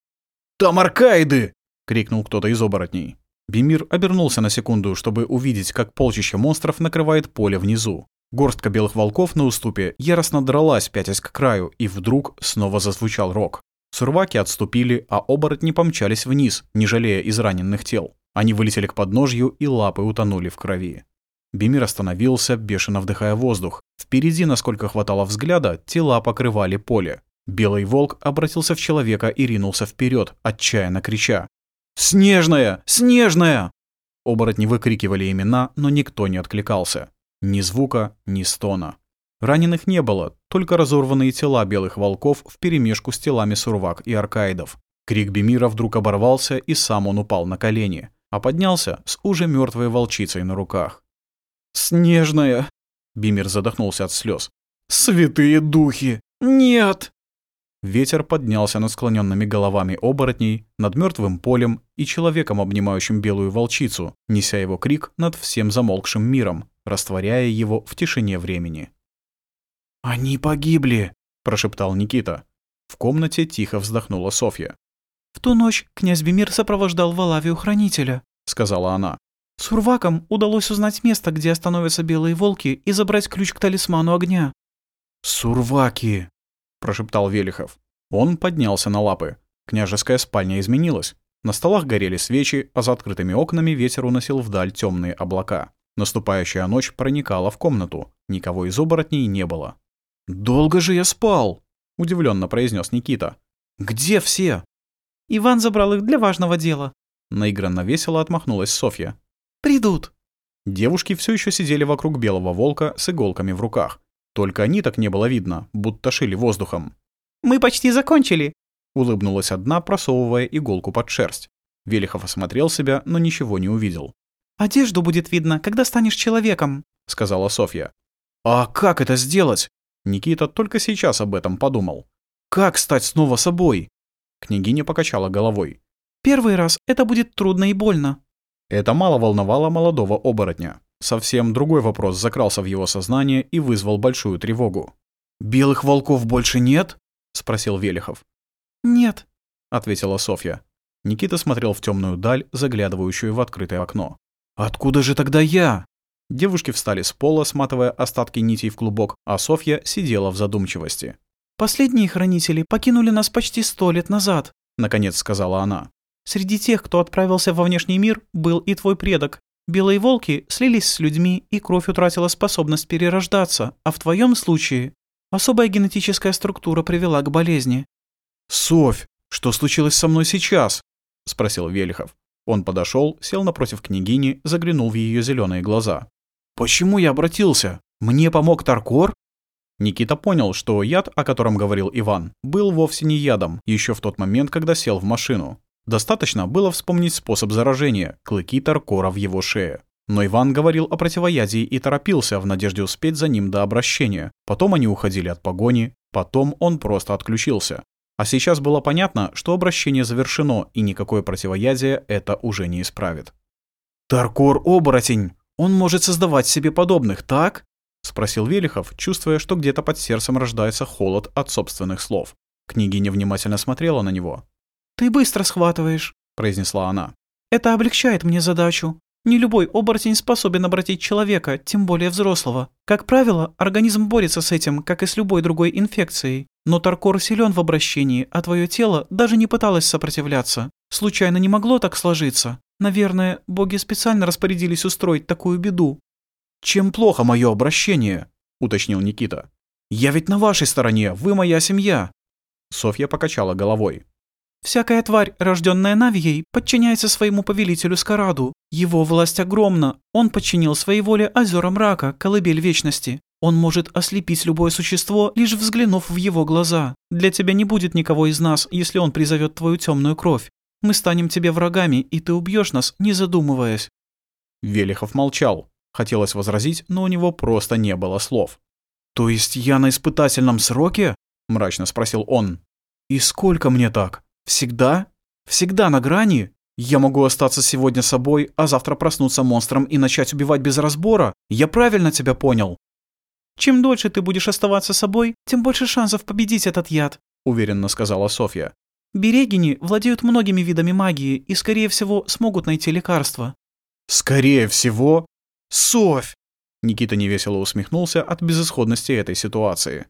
«Там аркаиды!» — крикнул кто-то из оборотней. Бимир обернулся на секунду, чтобы увидеть, как полчища монстров накрывает поле внизу. Горстка белых волков на уступе яростно дралась, пятясь к краю, и вдруг снова зазвучал рог. Сурваки отступили, а оборотни помчались вниз, не жалея израненных тел. Они вылетели к подножью, и лапы утонули в крови. Бимир остановился, бешено вдыхая воздух. Впереди, насколько хватало взгляда, тела покрывали поле. Белый волк обратился в человека и ринулся вперед, отчаянно крича. «Снежная! Снежная!» Оборотни выкрикивали имена, но никто не откликался. Ни звука, ни стона. Раненых не было, только разорванные тела белых волков вперемешку с телами сурвак и аркаидов. Крик Бемира вдруг оборвался, и сам он упал на колени. а поднялся с уже мертвой волчицей на руках. «Снежная!» Бимир задохнулся от слез. «Святые духи! Нет!» Ветер поднялся над склоненными головами оборотней, над мертвым полем и человеком, обнимающим белую волчицу, неся его крик над всем замолкшим миром, растворяя его в тишине времени. «Они погибли!» — прошептал Никита. В комнате тихо вздохнула Софья. «В ту ночь князь Бемир сопровождал Валавию хранителя», — сказала она. Сурвакам удалось узнать место, где остановятся белые волки, и забрать ключ к талисману огня. «Сурваки!» — прошептал Велихов. Он поднялся на лапы. Княжеская спальня изменилась. На столах горели свечи, а за открытыми окнами ветер уносил вдаль темные облака. Наступающая ночь проникала в комнату. Никого из оборотней не было. «Долго же я спал!» — удивленно произнес Никита. «Где все?» «Иван забрал их для важного дела». Наигранно весело отмахнулась Софья. «Придут». Девушки все еще сидели вокруг белого волка с иголками в руках. Только они так не было видно, будто шили воздухом. «Мы почти закончили», — улыбнулась одна, просовывая иголку под шерсть. Велихов осмотрел себя, но ничего не увидел. «Одежду будет видно, когда станешь человеком», — сказала Софья. «А как это сделать?» Никита только сейчас об этом подумал. «Как стать снова собой?» Княгиня покачала головой. «Первый раз это будет трудно и больно». Это мало волновало молодого оборотня. Совсем другой вопрос закрался в его сознание и вызвал большую тревогу. «Белых волков больше нет?» — спросил Велихов. «Нет», — ответила Софья. Никита смотрел в темную даль, заглядывающую в открытое окно. «Откуда же тогда я?» Девушки встали с пола, сматывая остатки нитей в клубок, а Софья сидела в задумчивости. «Последние хранители покинули нас почти сто лет назад», — наконец сказала она. «Среди тех, кто отправился во внешний мир, был и твой предок. Белые волки слились с людьми, и кровь утратила способность перерождаться, а в твоем случае особая генетическая структура привела к болезни». «Софь, что случилось со мной сейчас?» — спросил Велихов. Он подошел, сел напротив княгини, заглянул в ее зеленые глаза. «Почему я обратился? Мне помог Таркор?» Никита понял, что яд, о котором говорил Иван, был вовсе не ядом, еще в тот момент, когда сел в машину. Достаточно было вспомнить способ заражения – клыки Таркора в его шее. Но Иван говорил о противоядии и торопился в надежде успеть за ним до обращения. Потом они уходили от погони, потом он просто отключился. А сейчас было понятно, что обращение завершено, и никакое противоядие это уже не исправит. «Таркор-оборотень!» Он может создавать себе подобных, так? Спросил Велихов, чувствуя, что где-то под сердцем рождается холод от собственных слов. Княгиня внимательно смотрела на него. «Ты быстро схватываешь», — произнесла она. «Это облегчает мне задачу. Не любой оборотень способен обратить человека, тем более взрослого. Как правило, организм борется с этим, как и с любой другой инфекцией. Но Таркор силен в обращении, а твое тело даже не пыталось сопротивляться. Случайно не могло так сложиться. Наверное, боги специально распорядились устроить такую беду. «Чем плохо мое обращение?» — уточнил Никита. «Я ведь на вашей стороне, вы моя семья». Софья покачала головой. Всякая тварь, рожденная Навией, подчиняется своему повелителю Скараду. Его власть огромна. Он подчинил своей воле озера мрака, колыбель вечности. Он может ослепить любое существо, лишь взглянув в его глаза. Для тебя не будет никого из нас, если он призовет твою темную кровь. Мы станем тебе врагами, и ты убьешь нас, не задумываясь». Велихов молчал. Хотелось возразить, но у него просто не было слов. «То есть я на испытательном сроке?» – мрачно спросил он. «И сколько мне так?» Всегда? Всегда на грани? Я могу остаться сегодня собой, а завтра проснуться монстром и начать убивать без разбора? Я правильно тебя понял?» «Чем дольше ты будешь оставаться собой, тем больше шансов победить этот яд», — уверенно сказала Софья. «Берегини владеют многими видами магии и, скорее всего, смогут найти лекарство». «Скорее всего? Софь!» Никита невесело усмехнулся от безысходности этой ситуации.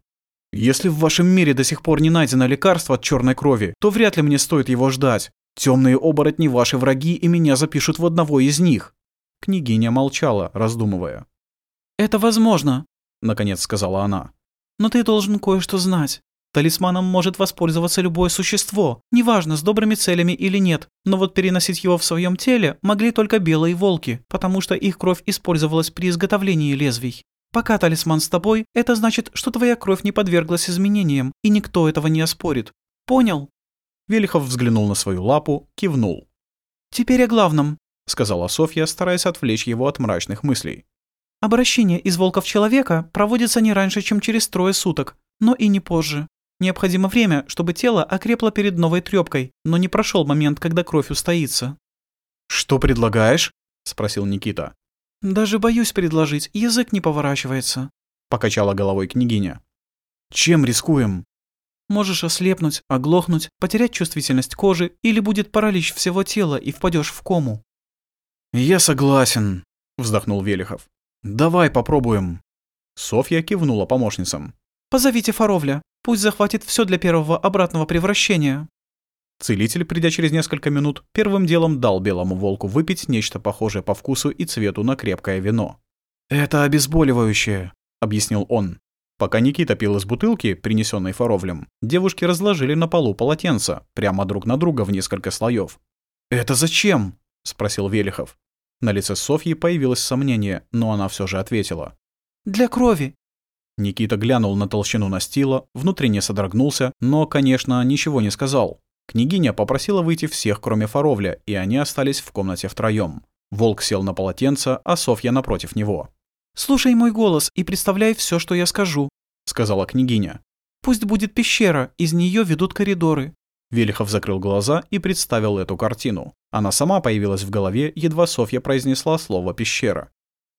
Если в вашем мире до сих пор не найдено лекарство от черной крови, то вряд ли мне стоит его ждать. Темные оборотни ваши враги, и меня запишут в одного из них». Княгиня молчала, раздумывая. «Это возможно», — наконец сказала она. «Но ты должен кое-что знать. Талисманом может воспользоваться любое существо, неважно, с добрыми целями или нет, но вот переносить его в своем теле могли только белые волки, потому что их кровь использовалась при изготовлении лезвий. Пока талисман с тобой, это значит, что твоя кровь не подверглась изменениям, и никто этого не оспорит. Понял?» Велихов взглянул на свою лапу, кивнул. «Теперь о главном. — сказала Софья, стараясь отвлечь его от мрачных мыслей. Обращение из волка в человека проводится не раньше, чем через трое суток, но и не позже. Необходимо время, чтобы тело окрепло перед новой трёпкой, но не прошел момент, когда кровь устоится. «Что предлагаешь?» — спросил Никита. «Даже боюсь предложить, язык не поворачивается», — покачала головой княгиня. «Чем рискуем?» «Можешь ослепнуть, оглохнуть, потерять чувствительность кожи или будет паралич всего тела и впадешь в кому». «Я согласен», — вздохнул Велихов. «Давай попробуем». Софья кивнула помощницам. «Позовите Фаровля. Пусть захватит все для первого обратного превращения». Целитель, придя через несколько минут, первым делом дал белому волку выпить нечто похожее по вкусу и цвету на крепкое вино. «Это обезболивающее», — объяснил он. Пока Никита пил из бутылки, принесенной Фаровлем, девушки разложили на полу полотенца, прямо друг на друга в несколько слоев. «Это зачем?» — спросил Велихов. На лице Софьи появилось сомнение, но она все же ответила. «Для крови». Никита глянул на толщину настила, внутренне содрогнулся, но, конечно, ничего не сказал. Княгиня попросила выйти всех, кроме Фаровля, и они остались в комнате втроем. Волк сел на полотенце, а Софья напротив него. «Слушай мой голос и представляй все, что я скажу», — сказала княгиня. «Пусть будет пещера, из нее ведут коридоры. Велихов закрыл глаза и представил эту картину. Она сама появилась в голове, едва Софья произнесла слово «пещера».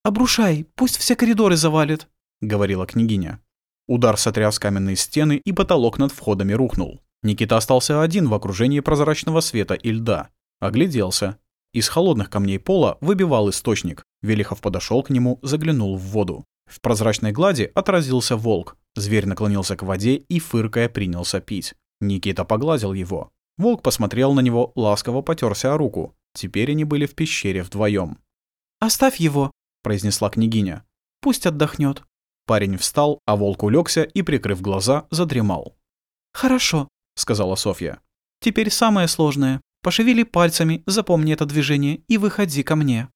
«Обрушай, пусть все коридоры завалит», — говорила княгиня. Удар сотряс каменные стены, и потолок над входами рухнул. Никита остался один в окружении прозрачного света и льда. Огляделся. Из холодных камней пола выбивал источник. Велихов подошел к нему, заглянул в воду. В прозрачной глади отразился волк. Зверь наклонился к воде и, фыркая, принялся пить. Никита погладил его. Волк посмотрел на него, ласково потерся о руку. Теперь они были в пещере вдвоем. «Оставь его», — произнесла княгиня. «Пусть отдохнет. Парень встал, а волк улегся и, прикрыв глаза, задремал. «Хорошо», — сказала Софья. «Теперь самое сложное. Пошевели пальцами, запомни это движение и выходи ко мне».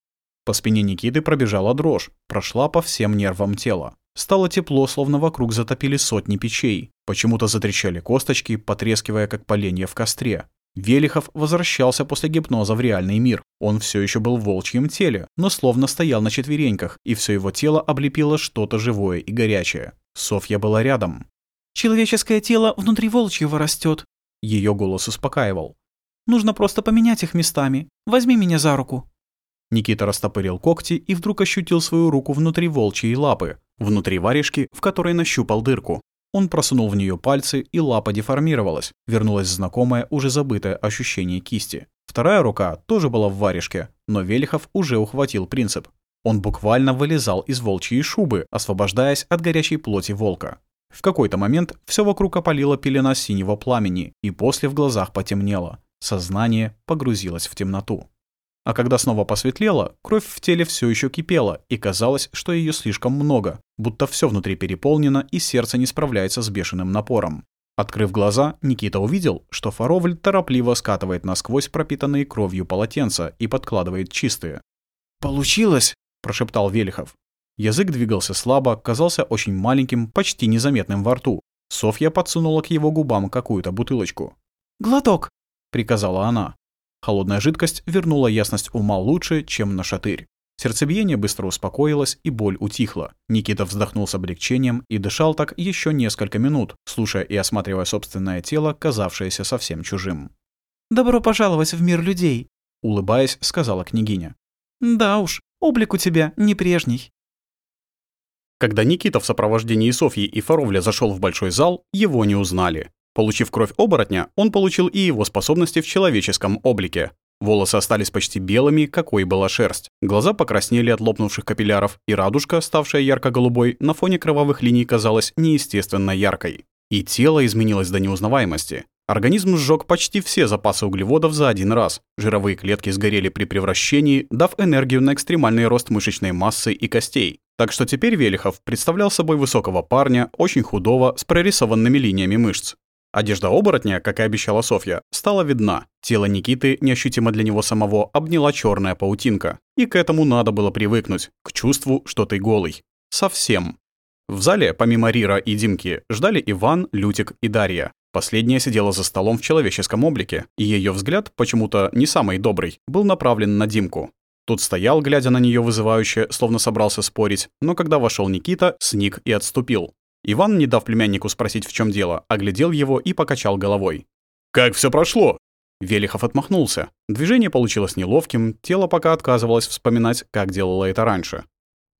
По спине Никиты пробежала дрожь, прошла по всем нервам тела. Стало тепло, словно вокруг затопили сотни печей. Почему-то затрещали косточки, потрескивая, как поленья в костре. Велихов возвращался после гипноза в реальный мир. Он все еще был в волчьем теле, но словно стоял на четвереньках, и все его тело облепило что-то живое и горячее. Софья была рядом. «Человеческое тело внутри волчьего растет. Ее голос успокаивал. «Нужно просто поменять их местами. Возьми меня за руку». Никита растопырил когти и вдруг ощутил свою руку внутри волчьей лапы, внутри варежки, в которой нащупал дырку. Он просунул в нее пальцы, и лапа деформировалась. Вернулось знакомое, уже забытое ощущение кисти. Вторая рука тоже была в варежке, но Велихов уже ухватил принцип. Он буквально вылезал из волчьей шубы, освобождаясь от горячей плоти волка. В какой-то момент все вокруг опалило пелена синего пламени, и после в глазах потемнело. Сознание погрузилось в темноту. А когда снова посветлело, кровь в теле все еще кипела, и казалось, что ее слишком много, будто все внутри переполнено, и сердце не справляется с бешеным напором. Открыв глаза, Никита увидел, что Фаровль торопливо скатывает насквозь пропитанные кровью полотенца и подкладывает чистые. «Получилось!» – прошептал Велихов. Язык двигался слабо, казался очень маленьким, почти незаметным во рту. Софья подсунула к его губам какую-то бутылочку. «Глоток!» – приказала она. Холодная жидкость вернула ясность ума лучше, чем на шатырь. Сердцебиение быстро успокоилось, и боль утихла. Никита вздохнул с облегчением и дышал так еще несколько минут, слушая и осматривая собственное тело, казавшееся совсем чужим. «Добро пожаловать в мир людей», — улыбаясь, сказала княгиня. «Да уж, облик у тебя не прежний». Когда Никита в сопровождении Софьи и Фаровля зашел в большой зал, его не узнали. Получив кровь оборотня, он получил и его способности в человеческом облике. Волосы остались почти белыми, какой была шерсть. Глаза покраснели от лопнувших капилляров, и радужка, ставшая ярко-голубой, на фоне кровавых линий казалась неестественно яркой. И тело изменилось до неузнаваемости. Организм сжег почти все запасы углеводов за один раз. Жировые клетки сгорели при превращении, дав энергию на экстремальный рост мышечной массы и костей. Так что теперь Велихов представлял собой высокого парня, очень худого, с прорисованными линиями мышц. Одежда оборотня, как и обещала Софья, стала видна. Тело Никиты, неощутимо для него самого, обняла черная паутинка. И к этому надо было привыкнуть, к чувству, что ты голый. Совсем. В зале, помимо Рира и Димки, ждали Иван, Лютик и Дарья. Последняя сидела за столом в человеческом облике, и ее взгляд, почему-то не самый добрый, был направлен на Димку. Тот стоял, глядя на нее вызывающе, словно собрался спорить, но когда вошел Никита, сник и отступил. Иван, не дав племяннику спросить, в чем дело, оглядел его и покачал головой. «Как все прошло?» Велихов отмахнулся. Движение получилось неловким, тело пока отказывалось вспоминать, как делало это раньше.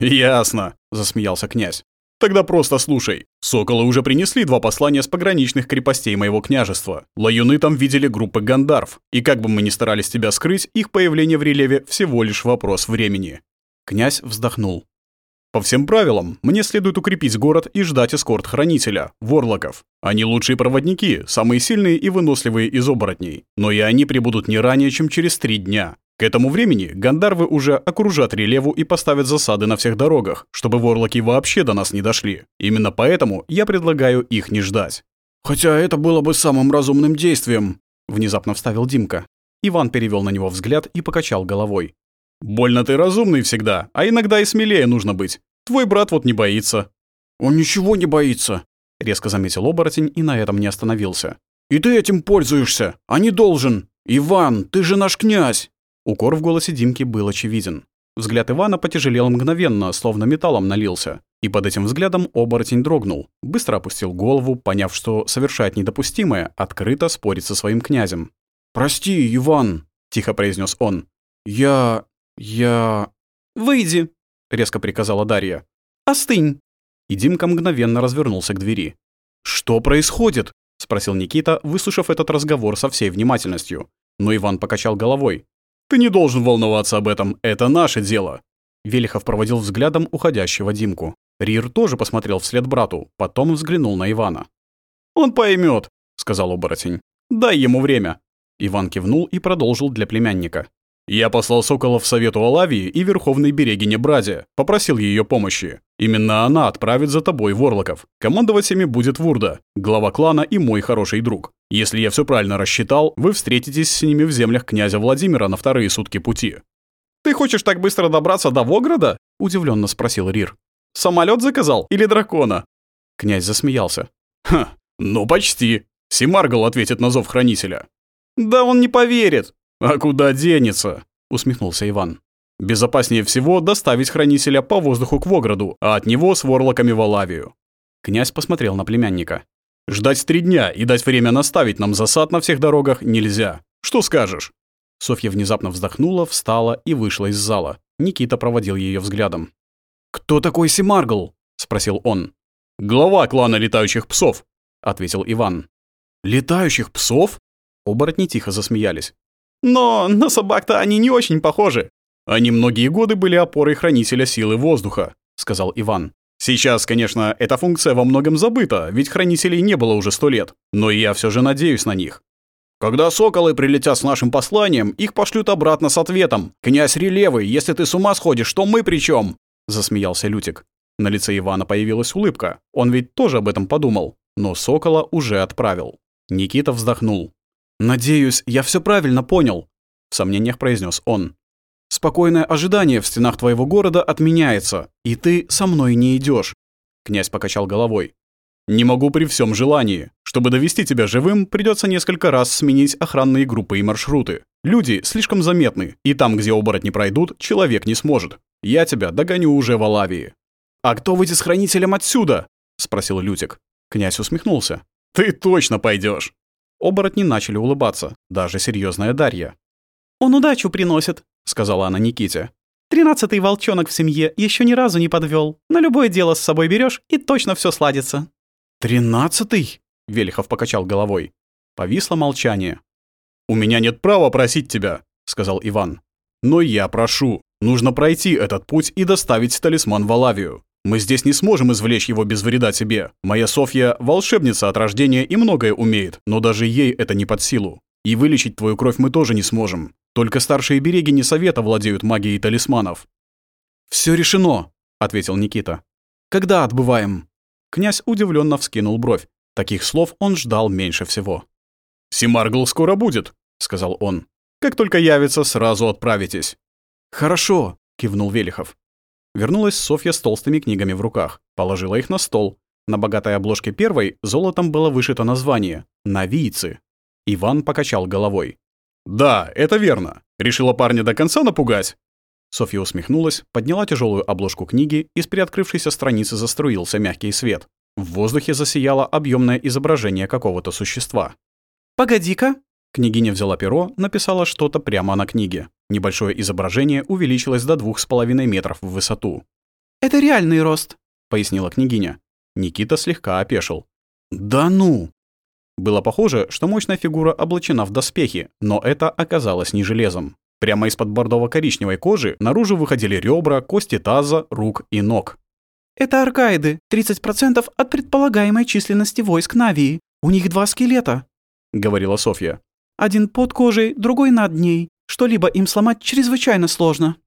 «Ясно», — засмеялся князь. «Тогда просто слушай. Соколы уже принесли два послания с пограничных крепостей моего княжества. Лаюны там видели группы гандарв, и как бы мы ни старались тебя скрыть, их появление в релеве всего лишь вопрос времени». Князь вздохнул. По всем правилам, мне следует укрепить город и ждать эскорт-хранителя, ворлоков. Они лучшие проводники, самые сильные и выносливые из оборотней. Но и они прибудут не ранее, чем через три дня. К этому времени гандарвы уже окружат релеву и поставят засады на всех дорогах, чтобы ворлоки вообще до нас не дошли. Именно поэтому я предлагаю их не ждать. «Хотя это было бы самым разумным действием», — внезапно вставил Димка. Иван перевел на него взгляд и покачал головой. «Больно ты разумный всегда, а иногда и смелее нужно быть. Твой брат вот не боится». «Он ничего не боится», — резко заметил оборотень и на этом не остановился. «И ты этим пользуешься, а не должен. Иван, ты же наш князь!» Укор в голосе Димки был очевиден. Взгляд Ивана потяжелел мгновенно, словно металлом налился. И под этим взглядом оборотень дрогнул, быстро опустил голову, поняв, что совершает недопустимое, открыто спорить со своим князем. «Прости, Иван», — тихо произнес он. «Я... я...» «Выйди», — резко приказала Дарья. «Остынь!» И Димка мгновенно развернулся к двери. «Что происходит?» — спросил Никита, выслушав этот разговор со всей внимательностью. Но Иван покачал головой. «Ты не должен волноваться об этом, это наше дело!» Велихов проводил взглядом уходящего Димку. Рир тоже посмотрел вслед брату, потом взглянул на Ивана. «Он поймет, сказал оборотень. «Дай ему время!» Иван кивнул и продолжил для племянника. Я послал Сокола в Совету Алавии и Верховной Берегине Браде, попросил ее помощи. Именно она отправит за тобой Ворлоков. Командовать ими будет Вурда, глава клана и мой хороший друг. Если я все правильно рассчитал, вы встретитесь с ними в землях князя Владимира на вторые сутки пути. «Ты хочешь так быстро добраться до Вограда?» — удивленно спросил Рир. Самолет заказал или дракона?» Князь засмеялся. «Ха, ну почти. Симаргл ответит на зов хранителя». «Да он не поверит», «А куда денется?» — усмехнулся Иван. «Безопаснее всего доставить хранителя по воздуху к Вограду, а от него с ворлоками в Алавию». Князь посмотрел на племянника. «Ждать три дня и дать время наставить нам засад на всех дорогах нельзя. Что скажешь?» Софья внезапно вздохнула, встала и вышла из зала. Никита проводил ее взглядом. «Кто такой Симаргл?» — спросил он. «Глава клана летающих псов», — ответил Иван. «Летающих псов?» Оборотни тихо засмеялись. Но на собак-то они не очень похожи. Они многие годы были опорой хранителя силы воздуха, сказал Иван. Сейчас, конечно, эта функция во многом забыта, ведь хранителей не было уже сто лет, но я все же надеюсь на них. Когда соколы прилетят с нашим посланием, их пошлют обратно с ответом. «Князь Релевый, если ты с ума сходишь, то мы при чем? засмеялся Лютик. На лице Ивана появилась улыбка. Он ведь тоже об этом подумал. Но сокола уже отправил. Никита вздохнул. «Надеюсь, я все правильно понял», — в сомнениях произнес он. «Спокойное ожидание в стенах твоего города отменяется, и ты со мной не идешь. Князь покачал головой. «Не могу при всем желании. Чтобы довести тебя живым, придется несколько раз сменить охранные группы и маршруты. Люди слишком заметны, и там, где оборотни пройдут, человек не сможет. Я тебя догоню уже в Алавии». «А кто выйдет с хранителем отсюда?» — спросил Лютик. Князь усмехнулся. «Ты точно пойдешь. Оборотни начали улыбаться, даже серьезная Дарья. «Он удачу приносит», — сказала она Никите. «Тринадцатый волчонок в семье еще ни разу не подвел. На любое дело с собой берешь и точно все сладится». «Тринадцатый?» — Велихов покачал головой. Повисло молчание. «У меня нет права просить тебя», — сказал Иван. «Но я прошу. Нужно пройти этот путь и доставить талисман в Алавию. Мы здесь не сможем извлечь его без вреда тебе. Моя Софья — волшебница от рождения и многое умеет, но даже ей это не под силу. И вылечить твою кровь мы тоже не сможем. Только старшие береги не совета владеют магией талисманов». Все решено», — ответил Никита. «Когда отбываем?» Князь удивленно вскинул бровь. Таких слов он ждал меньше всего. «Симаргл скоро будет», — сказал он. «Как только явится, сразу отправитесь». «Хорошо», — кивнул Велихов. Вернулась Софья с толстыми книгами в руках, положила их на стол. На богатой обложке первой золотом было вышито название «Навийцы». Иван покачал головой. «Да, это верно. Решила парня до конца напугать?» Софья усмехнулась, подняла тяжелую обложку книги, и с приоткрывшейся страницы заструился мягкий свет. В воздухе засияло объемное изображение какого-то существа. «Погоди-ка!» Княгиня взяла перо, написала что-то прямо на книге. Небольшое изображение увеличилось до двух с половиной метров в высоту. «Это реальный рост», — пояснила княгиня. Никита слегка опешил. «Да ну!» Было похоже, что мощная фигура облачена в доспехи, но это оказалось не железом. Прямо из-под бордово-коричневой кожи наружу выходили ребра, кости таза, рук и ног. «Это аркаиды, 30% от предполагаемой численности войск Навии. У них два скелета», — говорила Софья. «Один под кожей, другой над ней. Что-либо им сломать чрезвычайно сложно».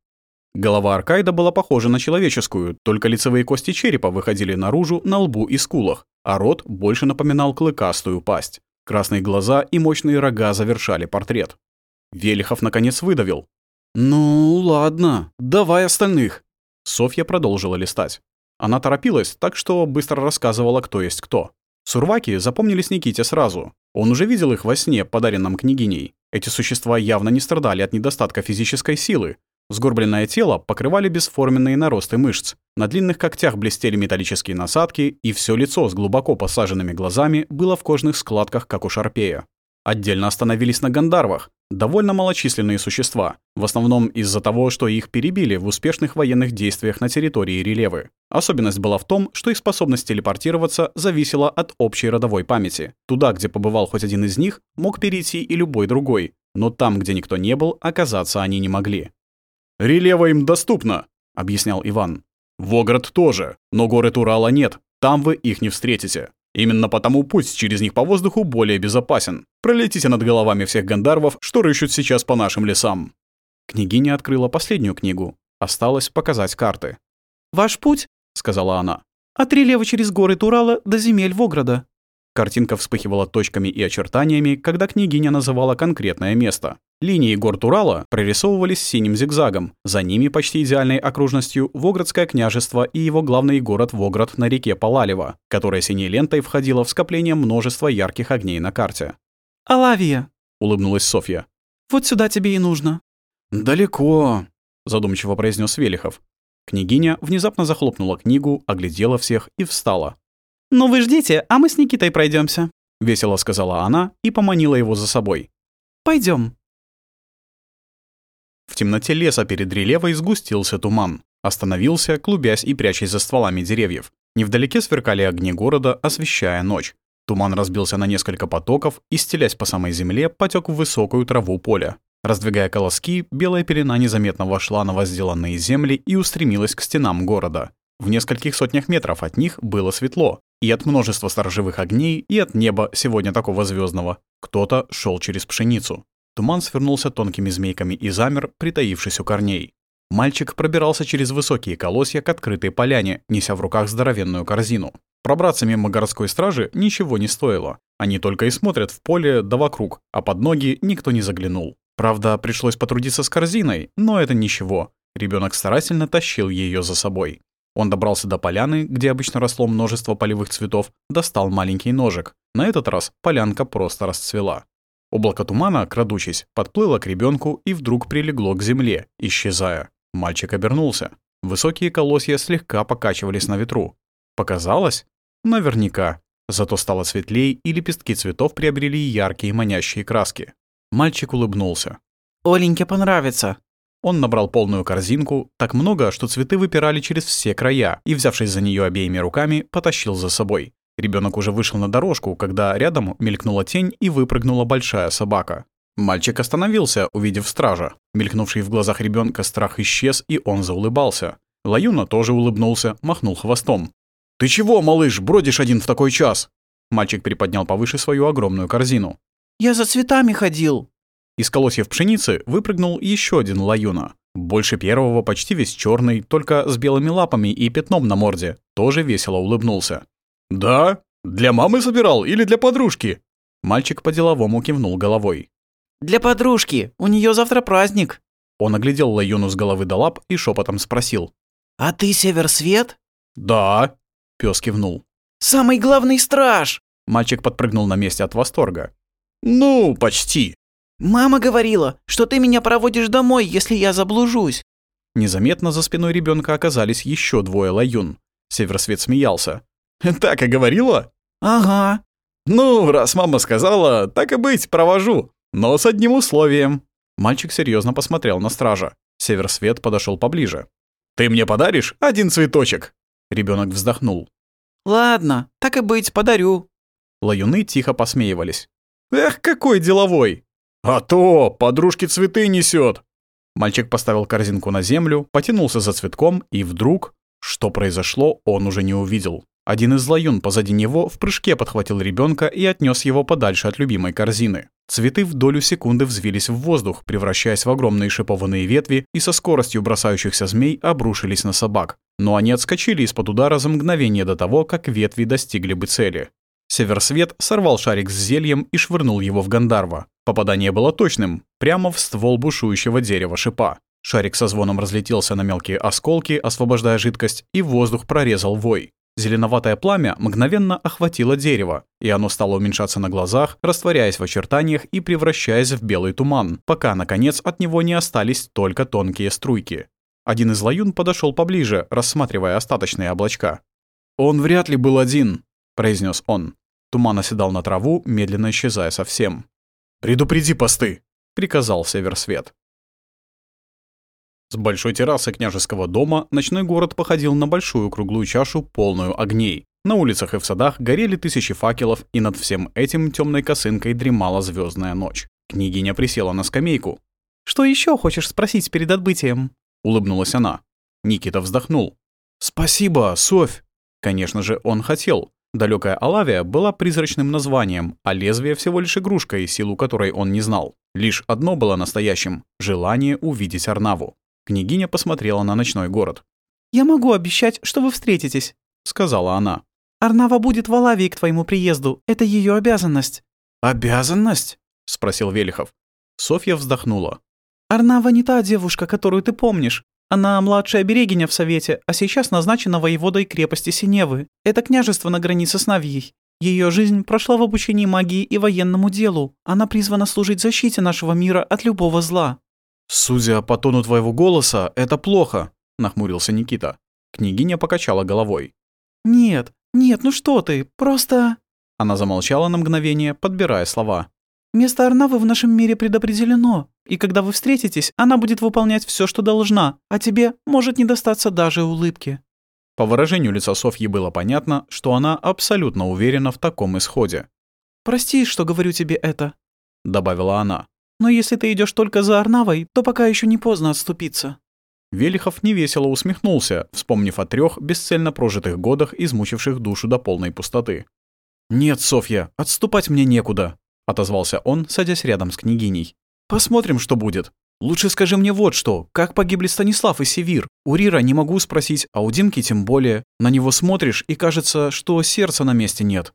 Голова Аркайда была похожа на человеческую, только лицевые кости черепа выходили наружу на лбу и скулах, а рот больше напоминал клыкастую пасть. Красные глаза и мощные рога завершали портрет. Велихов наконец выдавил. «Ну, ладно, давай остальных». Софья продолжила листать. Она торопилась, так что быстро рассказывала, кто есть кто. Сурваки запомнились Никите сразу. Он уже видел их во сне, подаренном княгиней. Эти существа явно не страдали от недостатка физической силы, Сгорбленное тело покрывали бесформенные наросты мышц. На длинных когтях блестели металлические насадки, и все лицо с глубоко посаженными глазами было в кожных складках, как у шарпея. Отдельно остановились на гандарвах, довольно малочисленные существа, в основном из-за того, что их перебили в успешных военных действиях на территории Релевы. Особенность была в том, что их способность телепортироваться зависела от общей родовой памяти. Туда, где побывал хоть один из них, мог перейти и любой другой, но там, где никто не был, оказаться они не могли. «Релева им доступна», — объяснял Иван. «Воград тоже, но горы Турала нет, там вы их не встретите. Именно потому путь через них по воздуху более безопасен. Пролетите над головами всех гандарвов, что рыщут сейчас по нашим лесам». Княгиня открыла последнюю книгу. Осталось показать карты. «Ваш путь», — сказала она, — «от Релева через горы Турала до земель Вограда. Картинка вспыхивала точками и очертаниями, когда княгиня называла конкретное место. Линии гор Турала прорисовывались синим зигзагом. За ними почти идеальной окружностью Воградское княжество и его главный город Воград на реке Палалева, которая синей лентой входила в скопление множества ярких огней на карте. «Алавия», — улыбнулась Софья. «Вот сюда тебе и нужно». «Далеко», — задумчиво произнес Велихов. Княгиня внезапно захлопнула книгу, оглядела всех и встала. «Ну вы ждите, а мы с Никитой пройдемся, весело сказала она и поманила его за собой. Пойдем. В темноте леса перед релевой сгустился туман. Остановился, клубясь и прячась за стволами деревьев. Невдалеке сверкали огни города, освещая ночь. Туман разбился на несколько потоков и, стелясь по самой земле, потек в высокую траву поля. Раздвигая колоски, белая пелена незаметно вошла на возделанные земли и устремилась к стенам города. В нескольких сотнях метров от них было светло, и от множества сторожевых огней, и от неба сегодня такого звездного. Кто-то шел через пшеницу. Туман свернулся тонкими змейками и замер, притаившись у корней. Мальчик пробирался через высокие колосья к открытой поляне, неся в руках здоровенную корзину. Пробраться мимо городской стражи ничего не стоило. Они только и смотрят в поле да вокруг, а под ноги никто не заглянул. Правда, пришлось потрудиться с корзиной, но это ничего. Ребенок старательно тащил ее за собой. Он добрался до поляны, где обычно росло множество полевых цветов, достал маленький ножик. На этот раз полянка просто расцвела. Облако тумана, крадучись, подплыло к ребенку и вдруг прилегло к земле, исчезая. Мальчик обернулся. Высокие колосья слегка покачивались на ветру. Показалось? Наверняка. Зато стало светлей, и лепестки цветов приобрели яркие манящие краски. Мальчик улыбнулся. «Оленьке понравится», он набрал полную корзинку, так много, что цветы выпирали через все края, и, взявшись за нее обеими руками, потащил за собой. Ребенок уже вышел на дорожку, когда рядом мелькнула тень и выпрыгнула большая собака. Мальчик остановился, увидев стража. Мелькнувший в глазах ребенка страх исчез, и он заулыбался. Лаюна тоже улыбнулся, махнул хвостом. «Ты чего, малыш, бродишь один в такой час?» Мальчик приподнял повыше свою огромную корзину. «Я за цветами ходил», из колосьев пшеницы выпрыгнул еще один лаюна. Больше первого, почти весь черный, только с белыми лапами и пятном на морде. Тоже весело улыбнулся. «Да? Для мамы собирал или для подружки?» Мальчик по-деловому кивнул головой. «Для подружки. У нее завтра праздник». Он оглядел Лаюну с головы до лап и шепотом спросил. «А ты Северсвет?» «Да», — пес кивнул. «Самый главный страж!» Мальчик подпрыгнул на месте от восторга. «Ну, почти», «Мама говорила, что ты меня проводишь домой, если я заблужусь». Незаметно за спиной ребенка оказались еще двое лаюн. Северсвет смеялся. «Так и говорила?» «Ага». «Ну, раз мама сказала, так и быть, провожу. Но с одним условием». Мальчик серьезно посмотрел на стража. Северсвет подошел поближе. «Ты мне подаришь один цветочек?» Ребенок вздохнул. «Ладно, так и быть, подарю». Лаюны тихо посмеивались. «Эх, какой деловой!» «А то, подружке цветы несет. Мальчик поставил корзинку на землю, потянулся за цветком, и вдруг... Что произошло, он уже не увидел. Один из лаюн позади него в прыжке подхватил ребенка и отнес его подальше от любимой корзины. Цветы в долю секунды взвились в воздух, превращаясь в огромные шипованные ветви и со скоростью бросающихся змей обрушились на собак. Но они отскочили из-под удара за мгновение до того, как ветви достигли бы цели. Северсвет сорвал шарик с зельем и швырнул его в Гандарва. Попадание было точным, прямо в ствол бушующего дерева шипа. Шарик со звоном разлетелся на мелкие осколки, освобождая жидкость, и воздух прорезал вой. Зеленоватое пламя мгновенно охватило дерево, и оно стало уменьшаться на глазах, растворяясь в очертаниях и превращаясь в белый туман, пока, наконец, от него не остались только тонкие струйки. Один из лаюн подошел поближе, рассматривая остаточные облачка. «Он вряд ли был один», — произнес он. Туман оседал на траву, медленно исчезая совсем. «Предупреди посты», — приказал Северсвет. С большой террасы княжеского дома ночной город походил на большую круглую чашу, полную огней. На улицах и в садах горели тысячи факелов, и над всем этим темной косынкой дремала звездная ночь. Княгиня присела на скамейку. «Что еще хочешь спросить перед отбытием?» — улыбнулась она. Никита вздохнул. «Спасибо, Софь!» Конечно же, он хотел. Далекая Алавия была призрачным названием, а лезвие всего лишь игрушкой, силу которой он не знал. Лишь одно было настоящим — желание увидеть Арнаву. Княгиня посмотрела на ночной город. «Я могу обещать, что вы встретитесь», — сказала она. «Арнава будет в Алавии к твоему приезду. Это ее обязанность». «Обязанность?» — спросил Велихов. Софья вздохнула. «Арнава не та девушка, которую ты помнишь. Она младшая берегиня в Совете, а сейчас назначена воеводой крепости Синевы. Это княжество на границе с Навьей. Ее жизнь прошла в обучении магии и военному делу. Она призвана служить защите нашего мира от любого зла». «Судя по тону твоего голоса, это плохо», — нахмурился Никита. Княгиня покачала головой. «Нет, нет, ну что ты, просто...» Она замолчала на мгновение, подбирая слова. Место Арнавы в нашем мире предопределено, и когда вы встретитесь, она будет выполнять все, что должна, а тебе может не достаться даже улыбки». По выражению лица Софьи было понятно, что она абсолютно уверена в таком исходе. «Прости, что говорю тебе это», — добавила она. «Но если ты идешь только за Арнавой, то пока еще не поздно отступиться». Велихов невесело усмехнулся, вспомнив о трех бесцельно прожитых годах, измучивших душу до полной пустоты. «Нет, Софья, отступать мне некуда», отозвался он, садясь рядом с княгиней. Посмотрим, что будет. Лучше скажи мне вот что. Как погибли Станислав и Севир? У Рира не могу спросить, а у Димки тем более. На него смотришь, и кажется, что сердца на месте нет.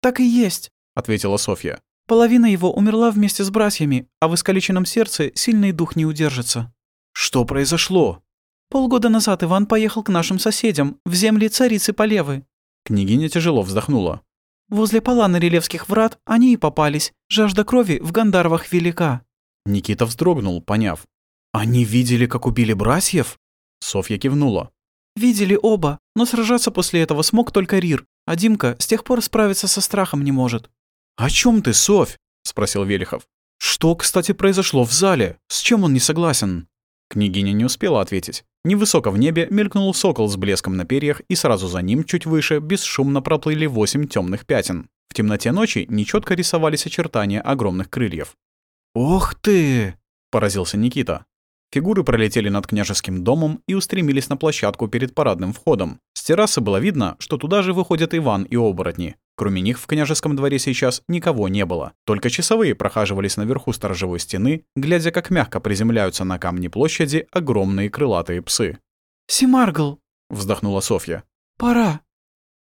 Так и есть, ответила Софья. Половина его умерла вместе с братьями, а в искалеченном сердце сильный дух не удержится. Что произошло? Полгода назад Иван поехал к нашим соседям, в земли царицы Полевы. Княгиня тяжело вздохнула. Возле Паланы Рилевских врат они и попались. Жажда крови в Гандарвах велика». Никита вздрогнул, поняв. «Они видели, как убили братьев?» Софья кивнула. «Видели оба, но сражаться после этого смог только Рир, а Димка с тех пор справиться со страхом не может». «О чем ты, Софь?» — спросил Велихов. «Что, кстати, произошло в зале? С чем он не согласен?» Княгиня не успела ответить. Невысоко в небе мелькнул сокол с блеском на перьях, и сразу за ним, чуть выше, бесшумно проплыли восемь темных пятен. В темноте ночи нечетко рисовались очертания огромных крыльев. «Ох ты!» — поразился Никита. Фигуры пролетели над княжеским домом и устремились на площадку перед парадным входом. С террасы было видно, что туда же выходят Иван и оборотни. Кроме них в княжеском дворе сейчас никого не было. Только часовые прохаживались наверху сторожевой стены, глядя, как мягко приземляются на камни площади огромные крылатые псы. «Симаргл!» — вздохнула Софья. «Пора!»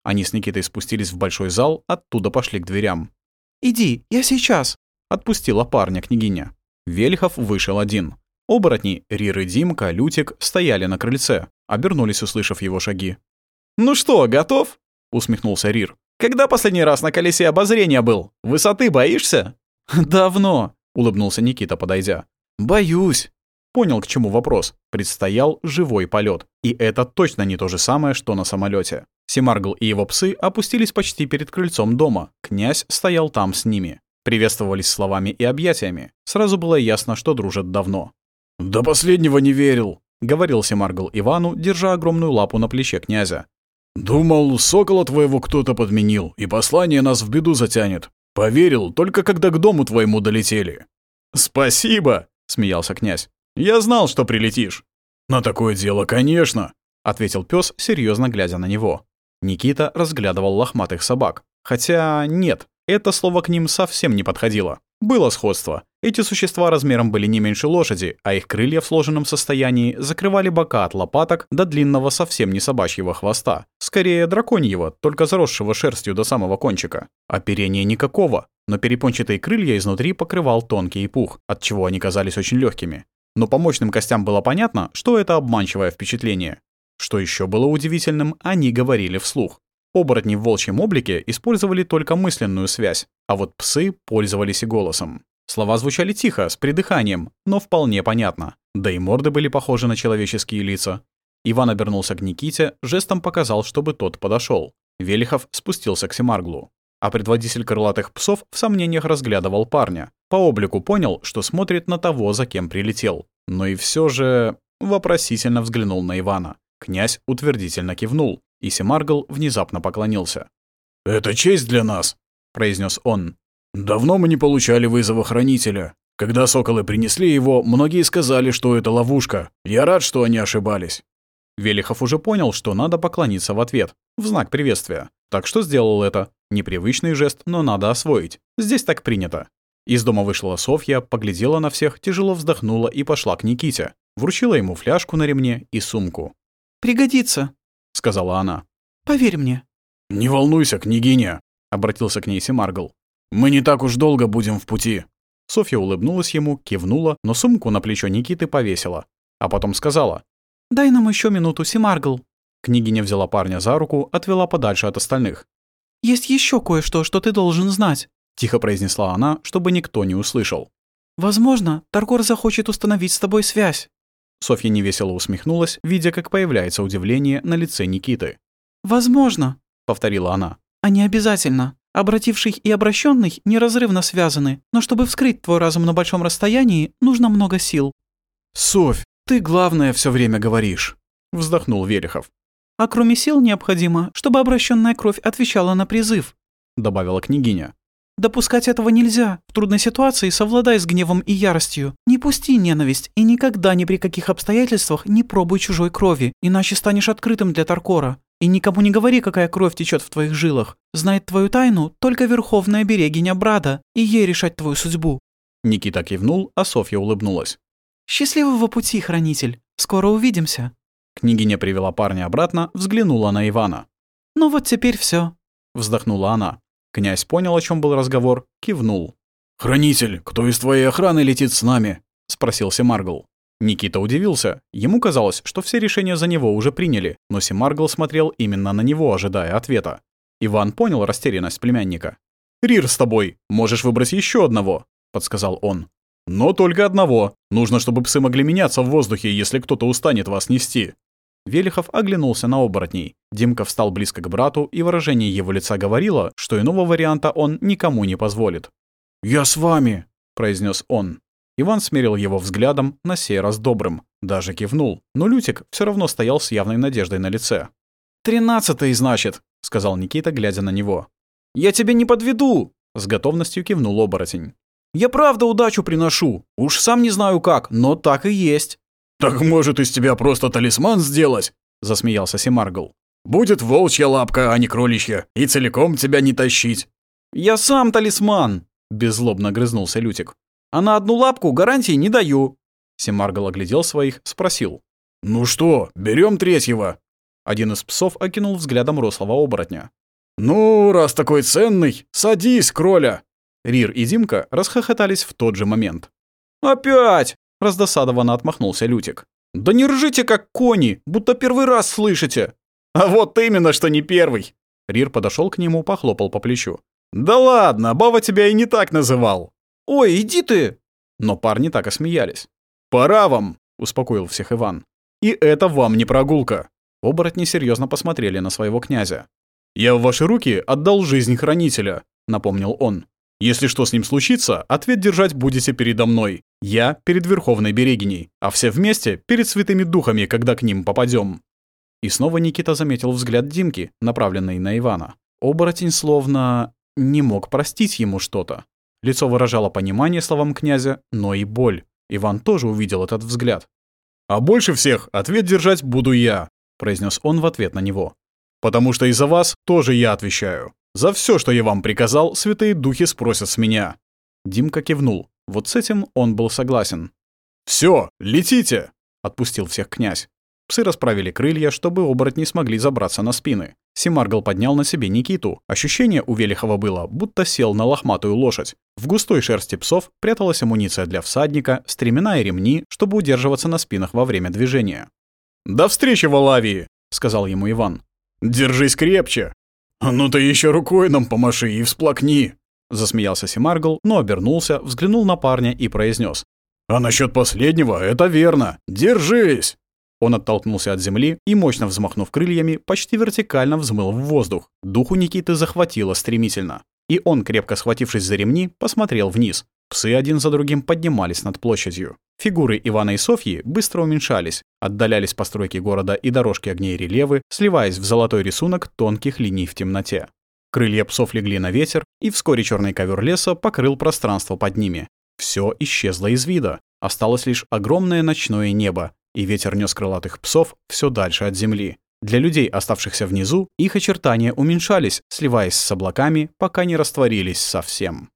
Они с Никитой спустились в большой зал, оттуда пошли к дверям. «Иди, я сейчас!» — отпустила парня княгиня. Вельхов вышел один. Оборотни, Рир и Димка, Лютик стояли на крыльце, обернулись, услышав его шаги. «Ну что, готов?» — усмехнулся Рир. «Когда последний раз на колесе обозрения был? Высоты боишься?» «Давно», — улыбнулся Никита, подойдя. «Боюсь». Понял, к чему вопрос. Предстоял живой полет, И это точно не то же самое, что на самолете. Семаргл и его псы опустились почти перед крыльцом дома. Князь стоял там с ними. Приветствовались словами и объятиями. Сразу было ясно, что дружат давно. «До последнего не верил», — говорил Семаргл Ивану, держа огромную лапу на плече князя. «Думал, сокола твоего кто-то подменил, и послание нас в беду затянет. Поверил, только когда к дому твоему долетели». «Спасибо», — смеялся князь. «Я знал, что прилетишь». «На такое дело, конечно», — ответил пес, серьезно глядя на него. Никита разглядывал лохматых собак. Хотя нет, это слово к ним совсем не подходило. Было сходство. Эти существа размером были не меньше лошади, а их крылья в сложенном состоянии закрывали бока от лопаток до длинного совсем не собачьего хвоста. Скорее драконьего, только заросшего шерстью до самого кончика. Оперения никакого, но перепончатые крылья изнутри покрывал тонкий пух, от чего они казались очень легкими. Но по мощным костям было понятно, что это обманчивое впечатление. Что еще было удивительным, они говорили вслух. Оборотни в волчьем облике использовали только мысленную связь, а вот псы пользовались и голосом. Слова звучали тихо, с придыханием, но вполне понятно. Да и морды были похожи на человеческие лица. Иван обернулся к Никите, жестом показал, чтобы тот подошел. Велихов спустился к Семарглу. А предводитель крылатых псов в сомнениях разглядывал парня. По облику понял, что смотрит на того, за кем прилетел. Но и все же вопросительно взглянул на Ивана. Князь утвердительно кивнул и Семаргл внезапно поклонился. «Это честь для нас», — произнес он. «Давно мы не получали вызова хранителя. Когда соколы принесли его, многие сказали, что это ловушка. Я рад, что они ошибались». Велихов уже понял, что надо поклониться в ответ, в знак приветствия. Так что сделал это. Непривычный жест, но надо освоить. Здесь так принято. Из дома вышла Софья, поглядела на всех, тяжело вздохнула и пошла к Никите. Вручила ему фляжку на ремне и сумку. «Пригодится», — сказала она. «Поверь мне». «Не волнуйся, княгиня», — обратился к ней Семаргл. «Мы не так уж долго будем в пути». Софья улыбнулась ему, кивнула, но сумку на плечо Никиты повесила. А потом сказала. «Дай нам еще минуту, Семаргл». Княгиня взяла парня за руку, отвела подальше от остальных. «Есть еще кое-что, что ты должен знать», — тихо произнесла она, чтобы никто не услышал. «Возможно, Таргор захочет установить с тобой связь». Софья невесело усмехнулась, видя, как появляется удивление на лице Никиты. «Возможно», — повторила она. «А не обязательно. Обративших и обращенных неразрывно связаны, но чтобы вскрыть твой разум на большом расстоянии, нужно много сил». «Софь, ты главное все время говоришь», — вздохнул Верехов. «А кроме сил необходимо, чтобы обращенная кровь отвечала на призыв», — добавила княгиня. Допускать этого нельзя. В трудной ситуации совладай с гневом и яростью. Не пусти ненависть и никогда ни при каких обстоятельствах не пробуй чужой крови, иначе станешь открытым для Таркора. И никому не говори, какая кровь течет в твоих жилах. Знает твою тайну только верховная берегиня Брада, и ей решать твою судьбу». Никита кивнул, а Софья улыбнулась. «Счастливого пути, хранитель. Скоро увидимся». Княгиня привела парня обратно, взглянула на Ивана. «Ну вот теперь все, вздохнула она. Князь понял, о чем был разговор, кивнул. «Хранитель, кто из твоей охраны летит с нами?» — спросил Семаргл. Никита удивился. Ему казалось, что все решения за него уже приняли, но Семаргл смотрел именно на него, ожидая ответа. Иван понял растерянность племянника. «Рир с тобой, можешь выбрать еще одного», — подсказал он. «Но только одного. Нужно, чтобы псы могли меняться в воздухе, если кто-то устанет вас нести». Велихов оглянулся на оборотней. Димка встал близко к брату, и выражение его лица говорило, что иного варианта он никому не позволит. «Я с вами», — произнес он. Иван смерил его взглядом, на сей раз добрым. Даже кивнул, но Лютик все равно стоял с явной надеждой на лице. «Тринадцатый, значит», — сказал Никита, глядя на него. «Я тебя не подведу», — с готовностью кивнул оборотень. «Я правда удачу приношу. Уж сам не знаю как, но так и есть». «Так может из тебя просто талисман сделать?» — засмеялся Семаргл. «Будет волчья лапка, а не кроличья, и целиком тебя не тащить». «Я сам талисман!» — беззлобно грызнулся Лютик. «А на одну лапку гарантии не даю». Семаргл оглядел своих, спросил. «Ну что, берем третьего?» Один из псов окинул взглядом рослого оборотня. «Ну, раз такой ценный, садись, кроля!» Рир и Димка расхохотались в тот же момент. «Опять!» Раздосадованно отмахнулся Лютик. «Да не ржите, как кони, будто первый раз слышите!» «А вот именно, что не первый!» Рир подошел к нему, похлопал по плечу. «Да ладно, Бава тебя и не так называл!» «Ой, иди ты!» Но парни так и смеялись. «Пора вам!» успокоил всех Иван. «И это вам не прогулка!» Оборотни серьезно посмотрели на своего князя. «Я в ваши руки отдал жизнь хранителя», — напомнил он. «Если что с ним случится, ответ держать будете передо мной. Я перед Верховной Берегиней, а все вместе перед святыми духами, когда к ним попадем. И снова Никита заметил взгляд Димки, направленный на Ивана. Оборотень словно не мог простить ему что-то. Лицо выражало понимание словам князя, но и боль. Иван тоже увидел этот взгляд. «А больше всех ответ держать буду я», — произнес он в ответ на него. «Потому что из-за вас тоже я отвечаю. За все, что я вам приказал, святые духи спросят с меня». Димка кивнул. Вот с этим он был согласен. Все, летите!» — отпустил всех князь. Псы расправили крылья, чтобы оборотни смогли забраться на спины. Семаргл поднял на себе Никиту. Ощущение у Велихова было, будто сел на лохматую лошадь. В густой шерсти псов пряталась амуниция для всадника, стремена и ремни, чтобы удерживаться на спинах во время движения. «До встречи в Алавии!» — сказал ему Иван. «Держись крепче!» «Ну ты еще рукой нам помаши и всплакни!» Засмеялся Семаргл, но обернулся, взглянул на парня и произнес: «А насчет последнего это верно! Держись!» Он оттолкнулся от земли и, мощно взмахнув крыльями, почти вертикально взмыл в воздух. Духу Никиты захватило стремительно. И он, крепко схватившись за ремни, посмотрел вниз. Псы один за другим поднимались над площадью. Фигуры Ивана и Софьи быстро уменьшались, отдалялись постройки города и дорожки огней рельефы, сливаясь в золотой рисунок тонких линий в темноте. Крылья псов легли на ветер, и вскоре черный ковер леса покрыл пространство под ними. Все исчезло из вида. Осталось лишь огромное ночное небо, и ветер нес крылатых псов все дальше от земли. Для людей, оставшихся внизу, их очертания уменьшались, сливаясь с облаками, пока не растворились совсем.